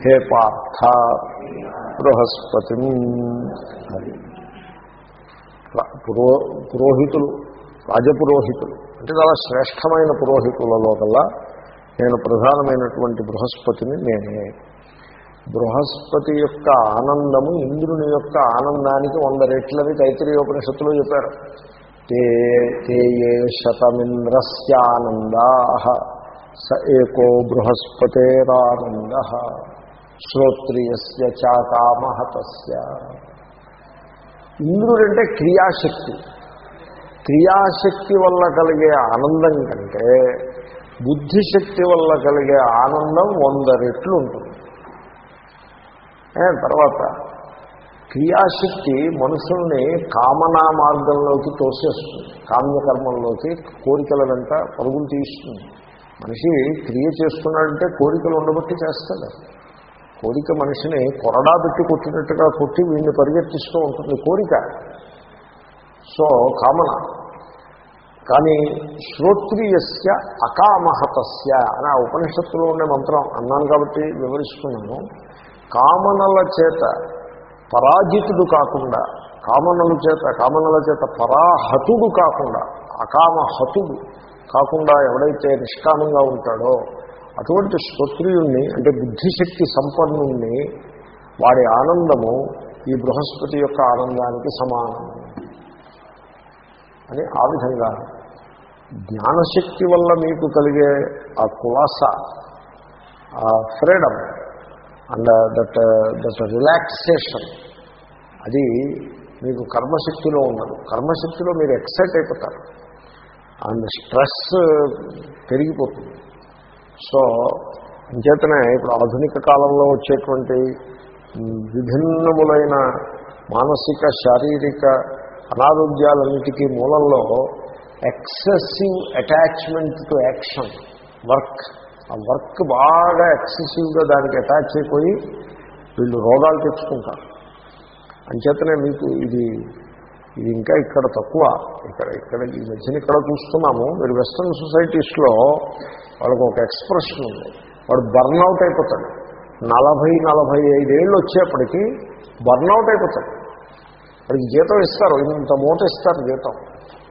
హే పార్థ బృహస్పతి. పురో పురోహితులు రాజపురోహితులు అంటే చాలా శ్రేష్టమైన పురోహితులలో కల్లా నేను ప్రధానమైనటువంటి బృహస్పతిని నేనే. బృహస్పతి యొక్క ఆనందము ఇంద్రుని యొక్క ఆనందానికి వంద రెట్లని తైత్రీయోపనిషత్తులో చెప్పారు. తే తే ఏ శతమింద్రస్యానందా స ఏకో బృహస్పతేరానంద శ్రోత్రియస్య చాకామహతస్య ఇంద్రుడంటే క్రియాశక్తి. క్రియాశక్తి వల్ల కలిగే ఆనందం కంటే బుద్ధిశక్తి వల్ల కలిగే ఆనందం వంద రెట్లు ఉంటుంది. తర్వాత క్రియాశక్తి మనుషుల్ని కామనా మార్గంలోకి తోసేస్తుంది. కామ్యకర్మంలోకి కోరికల వెంట పరుగులు తీస్తుంది. మనిషి క్రియ చేస్తున్నాడంటే కోరికలు ఉండబట్టి చేస్తాడు. కోరిక మనిషిని కొరడా పెట్టి కొట్టినట్టుగా కొట్టి వీడిని పరిగెత్తిస్తూ ఉంటుంది. కోరిక. సో కామన. కానీ శ్రోత్రియస్య అకామహతస్య అని ఆ ఉపనిషత్తులో ఉండే మంత్రం అన్నాను కాబట్టి వివరిస్తున్నాను. కామనల చేత పరాజితుడు కాకుండా కామనల చేత కామనల చేత పరాహతుడు కాకుండా అకామహతుడు కాకుండా ఎవడైతే నిష్కామంగా ఉంటాడో అటువంటి శ్రోత్రియుణ్ణి అంటే బుద్ధిశక్తి సంపన్నుణ్ణి వాడి ఆనందము ఈ బృహస్పతి యొక్క ఆనందానికి సమానం. అని ఆ విధంగా జ్ఞానశక్తి వల్ల మీకు కలిగే ఆ కులాస ఆ freedom and that that relaxation అది మీకు కర్మశక్తిలో ఉండదు కర్మశక్తిలో మీరు ఎక్సైట్ అయిపోతారు. అండ్ స్ట్రెస్ uh, పెరిగిపోతుంది. సో అంచేతనే ఇప్పుడు ఆధునిక కాలంలో వచ్చేటువంటి విభిన్నములైన మానసిక శారీరక అనారోగ్యాలన్నిటికీ మూలంలో excessive attachment to action work ఆ వర్క్ బాగా ఎక్సెసివ్గా దానికి అటాచ్ అయిపోయి వీళ్ళు రోగాలు తెచ్చుకుంటారు. అంచేతనే మీకు ఇది ఇది ఇంకా ఇక్కడ తక్కువ. ఇక్కడ ఇక్కడ ఈ మధ్యన ఇక్కడ చూస్తున్నాము. మీరు వెస్ట్రన్ సొసైటీస్లో వాళ్ళకు ఒక ఎక్స్ప్రెషన్ ఉంది. వాడు బర్న్అవుట్ అయిపోతాడు. నలభై నలభై ఐదేళ్ళు వచ్చేప్పటికీ బర్న్అవుట్ అయిపోతాడు. వాడికి జీతం ఇస్తారు. ఇంత మూట ఇస్తారు జీతం.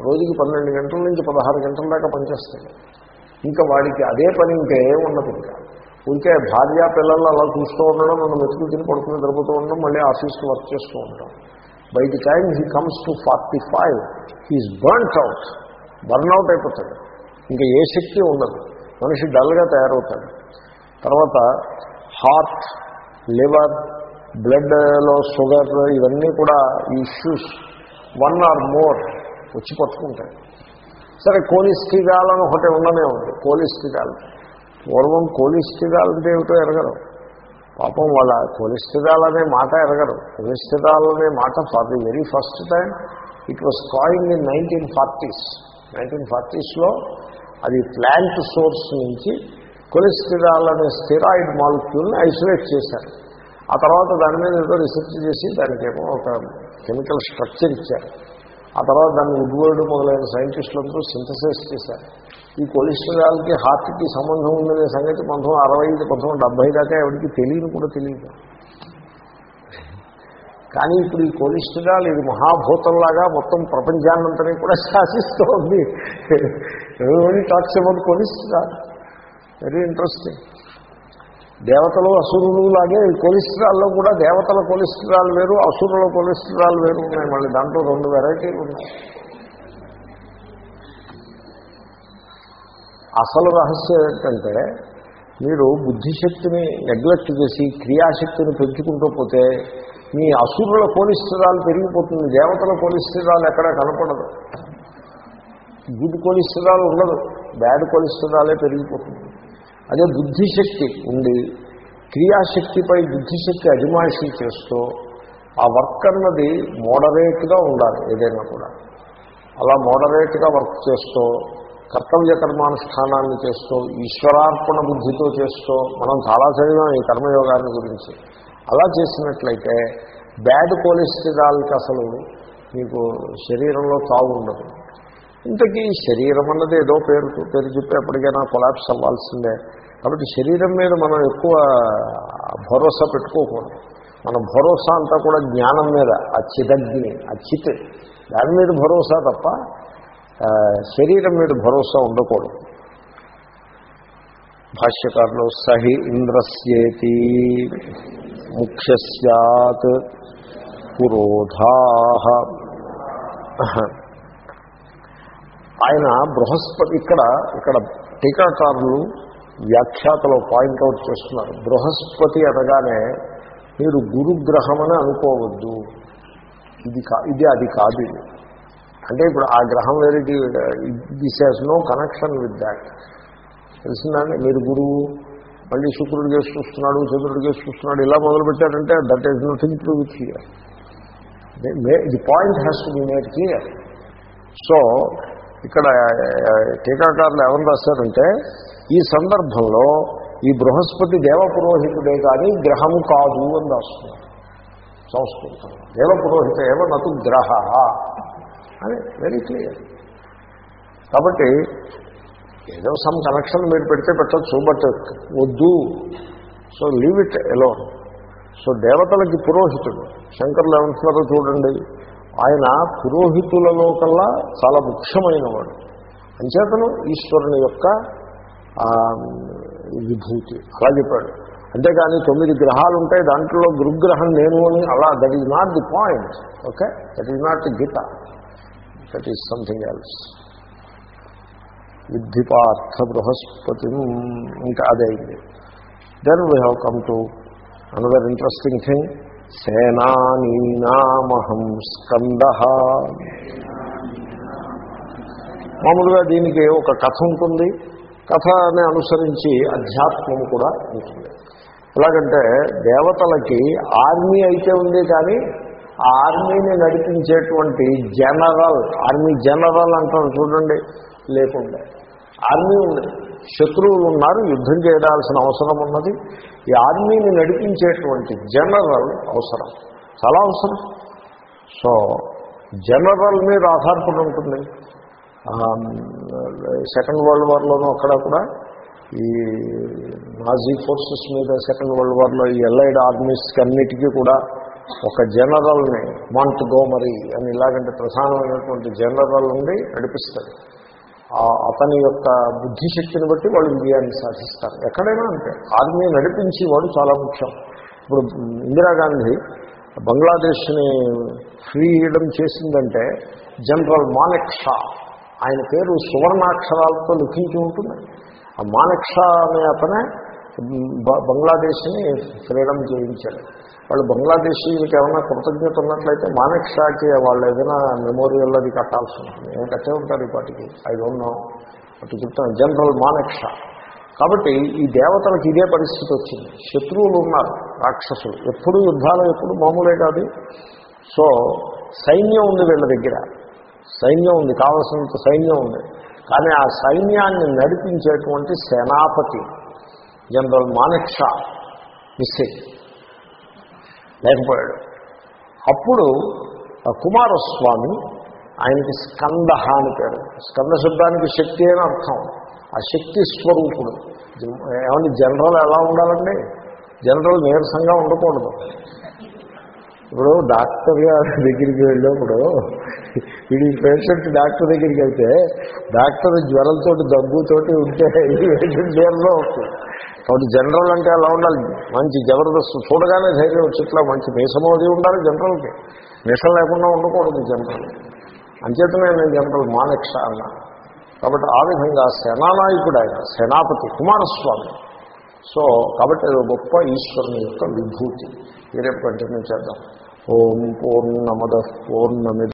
రోజుకి పన్నెండు గంటల నుంచి పదహారు గంటల దాకా పనిచేస్తాడు. ఇంకా వాడికి అదే పని ఇంకా ఏం ఉండదు ఇంకా. ఉంటే భార్య పిల్లలు అలా చూస్తూ ఉండడం మనం మెతుకులు తిని పడుకుని తిరుగుతూ ఉండడం మళ్ళీ ఆఫీస్కి వర్క్ చేస్తూ ఉంటాం. By the time he comes to forty five he's burnt out burnout అయిపోతాడు. ఇంకా ఏ శక్తి ఉండదు. మనిషి డల్గా తయారవుతాడు. తర్వాత హార్ట్ లివర్ బ్లడ్లో షుగర్ ఇవన్నీ కూడా ఈ ఇష్యూస్ వన్ ఆర్ మోర్ వచ్చి పట్టుకుంటాయి. సరే కోలిస్టిగాల్ అని ఒకటి ఉండనే ఉంది. కోలిస్టిగాల్ పూర్వం కోలిస్టిగాల్ అంటే ఏమిటో ఎరగరు. పాపం వాళ్ళ కొలెస్ట్రాల్ అనే మాట ఎరగరు. కొలెస్ట్రాల్ అనే మాట for the very first time it was coining in nineteen forties nineteen ఫార్టీస్లో అది ప్లాంట్ సోర్స్ నుంచి కొలెస్ట్రాల్ అనే స్థిరాయిడ్ మాలిక్యూల్ని ఐసోలేట్ చేశారు. ఆ తర్వాత దాని మీద ఏదో రీసెర్చ్ చేసి దానికి ఏమో ఒక కెమికల్ స్ట్రక్చర్ ఇచ్చారు. ఆ తర్వాత దాన్ని ఉడ్వర్డ్ మొదలైన సైంటిస్టులందరూ సింథసైజ్ చేశారు. ఈ కొలెస్ట్రాల్కి హార్ట్కి సంబంధం ఉందనే సంగతి పంతొమ్మిది అరవై ఐదు పంతొమ్మిది డెబ్బై దాకా ఎవరికి తెలియదు కూడా తెలియదు. కానీ ఇప్పుడు ఈ కొలెస్ట్రాల్ ఇది మహాభూతంలాగా మొత్తం ప్రపంచాన్నంతని కూడా శాసిస్తూ ఉంది ఎవరి talks about cholesterol very interesting దేవతలు అసురులు లాగే ఈ కొలెస్ట్రాల్లో కూడా దేవతల కొలెస్ట్రాల్ వేరు అసురుల కొలెస్ట్రాల్ వేరు ఉన్నాయి. మళ్ళీ దాంట్లో రెండు వెరైటీలు ఉన్నాయి. అసలు రహస్యం ఏంటంటే మీరు బుద్ధిశక్తిని నెగ్లెక్ట్ చేసి క్రియాశక్తిని పెంచుకుంటూ పోతే మీ అసురుల కొలిస్ట్రాల్ పెరిగిపోతుంది. దేవతల కొలిస్ట్రాల్ ఎక్కడ కనపడదు. గుడ్ కొలిస్ట్రాల్ ఉండదు. బ్యాడ్ కొలిస్ట్రాలే పెరిగిపోతుంది. అదే బుద్ధిశక్తి ఉండి క్రియాశక్తిపై బుద్ధిశక్తి అజమాయిషీ చేస్తూ ఆ వర్క్ అన్నది మోడరేట్గా ఉండాలి ఏదైనా కూడా. అలా మోడరేట్గా వర్క్ చేస్తూ కర్తవ్య కర్మానుష్ఠానాన్ని చేస్తూ ఈశ్వరార్పణ బుద్ధితో చేస్తూ మనం చాలా చదివాం ఈ కర్మయోగాన్ని గురించి. అలా చేసినట్లయితే బ్యాడ్ కొలెస్ట్రాల్కి అసలు మీకు శరీరంలో తావు ఉండదు. ఇంతకీ శరీరం అన్నది ఏదో పేరు పేరు చెప్పి ఎప్పటికైనా కొలాప్స్ అవ్వాల్సిందే. కాబట్టి శరీరం మీద మనం ఎక్కువ భరోసా పెట్టుకోకూడదు. మన భరోసా అంతా కూడా జ్ఞానం మీద ఆ చిదగ్ని ఆ చిత్ దాని మీద భరోసా తప్ప శరీరం మీద భరోసా ఉండకూడదు. భాష్యకారులు సహి ఇంద్రస్యేతి ముఖ్య సత్ పురోధా. ఆయన బృహస్పతి ఇక్కడ ఇక్కడ టీకాకారులు వ్యాఖ్యాతలో పాయింట్అవుట్ చేస్తున్నారు. బృహస్పతి అనగానే మీరు గురుగ్రహం అని అనుకోవద్దు. ఇది కా ఇది అది కాదు అంటే ఇప్పుడు ఆ గ్రహం వేరేది this has no connection with that తెలిసిందండి మీరు గురువు మళ్ళీ శుక్రుడు చేసి చూస్తున్నాడు చంద్రుడు చేసి చూస్తున్నాడు ఇలా మొదలుపెట్టారంటే that is nothing to with clear the point has to be made clear so ఇక్కడ టీకాకారులు ఏమని రాశారంటే ఈ సందర్భంలో ఈ బృహస్పతి దేవపురోహితుడే కానీ గ్రహము కాదు అని రాస్తున్నారు. సంస్కృతం దేవపురోహిత ఏవ నటు గ్రహ. అని వెరీ క్లియర్ కాబట్టి ఏదో సమ్ కనెక్షన్ మీరు పెడితే పెట్టచ్చు బట్ వద్దు. సో లీవ్ ఇట్ ఎలో సో దేవతలకి పురోహితుడు. శంకర్లు ఏమంటున్నారో చూడండి. ఆయన పురోహితులలో కల్లా చాలా ముఖ్యమైన వాడు అంచేతను ఈశ్వరుని యొక్క విభూతి. అలా చెప్పాడు. అంతేకాని తొమ్మిది గ్రహాలు ఉంటాయి దాంట్లో గురుగ్రహం నేను అని అలా that is not the point okay that is not Gita that is something else విద్ధి పార్థ బృహస్పతి ఇంకా అదే అయింది then we have come to another interesting thing సేనానీనామహం Skanda. మామూలుగా దీనికి ఒక కథ ఉంటుంది. కథని అనుసరించి అధ్యాత్మము కూడా ఉంటుంది. ఎలాగంటే దేవతలకి ఆర్మీ అయితే ఉంది కానీ ఆ ఆర్మీని నడిపించేటువంటి జనరల్ ఆర్మీ జనరల్ అంటారు చూడండి లేకుండా. ఆర్మీ ఉంది. శత్రువులు ఉన్నారు యుద్ధం చేయాల్సిన అవసరం ఉన్నది. ఈ ఆర్మీని నడిపించేటువంటి జనరల్ అవసరం. చాలా అవసరం. సో జనరల్ మీద ఆధారపడి ఉంటుంది. సెకండ్ వరల్డ్ వార్లోనూ అక్కడ కూడా ఈ నాజీ ఫోర్సెస్ మీద సెకండ్ వరల్డ్ వార్లో ఈ ఎల్ఐడ్ ఆర్మీస్కి అన్నిటికీ కూడా ఒక జనరల్ని మంట్ గోమరీ అని ఇలాగంటే ప్రధానమైనటువంటి జనరల్ ఉండి నడిపిస్తాడు అతని యొక్క బుద్ధిశక్తిని బట్టి వాళ్ళు విజయాన్ని సాధిస్తారు. ఎక్కడైనా అంతే. ఆర్మీ నడిపించి వాడు చాలా ముఖ్యం. ఇప్పుడు ఇందిరాగాంధీ బంగ్లాదేశ్ని ఫ్రీడమ్ చేసిందంటే జనరల్ మానెక్ షా. ఆయన పేరు సువర్ణాక్షరాలతో లిఖించి ఉంటుంది. ఆ మానెక్ షా అనే అతనే బంగ్లాదేశ్ని ఫ్రీడమ్ చేయించాడు వాళ్ళు బంగ్లాదేశీలకు ఏమైనా కృతజ్ఞత ఉన్నట్లయితే మానెక్ షాకి వాళ్ళు ఏదైనా మెమోరియల్ అది కట్టాల్సి ఉంటుంది. ఏం కట్టే ఉంటారు ఈ పాటికి? I don't know. అటు చెప్తాను జనరల్ మానెక్ షా కాబట్టి ఈ దేవతలకు ఇదే పరిస్థితి వచ్చింది. శత్రువులు ఉన్నారు రాక్షసులు. ఎప్పుడు యుద్ధాలు ఎప్పుడు మామూలే కాదు. సో సైన్యం ఉంది వీళ్ళ దగ్గర. సైన్యం ఉంది కావలసినంత సైన్యం ఉంది. కానీ ఆ సైన్యాన్ని నడిపించేటువంటి సేనాపతి జనరల్ మానెక్ షా మిస్సింగ్ లేకపోయాడు. అప్పుడు కుమారస్వామి ఆయనకి స్కంద అని పేరు. స్కంద శబ్దానికి శక్తి అని అర్థం. ఆ శక్తి స్వరూపుడు. ఏమంటే జనరల్ ఎలా ఉండాలండి? జనరల్ నీరసంగా ఉండకూడదు. ఇప్పుడు డాక్టర్ గారి దగ్గరికి వెళ్ళినప్పుడు వీడి పేషెంట్ డాక్టర్ దగ్గరికి వెళ్తే డాక్టర్ జ్వరంతో దగ్గుతోటి ఉంటే ఈ పేషెంట్ నీరసం వస్తుంది కాబట్టి జనరల్ అంటే అలా ఉండాలి. మంచి జబర్దస్త్ చూడగానే ధైర్యం వచ్చేట్లా మంచి మీసము అది ఉండాలి జనరల్కి. మీసం లేకుండా ఉండకూడదు జనరల్. అంచేతనే నేను జనరల్ మానక్ష అన్న. కాబట్టి ఆ విధంగా సేనానాయకుడు ఆయన సేనాపతి కుమారస్వామి. సో కాబట్టి అది గొప్ప ఈశ్వరుని యొక్క విభూతి. ఈ రేపు కంటిన్యూ చేద్దాం. ఓం పూర్ణమద పూర్ణమిద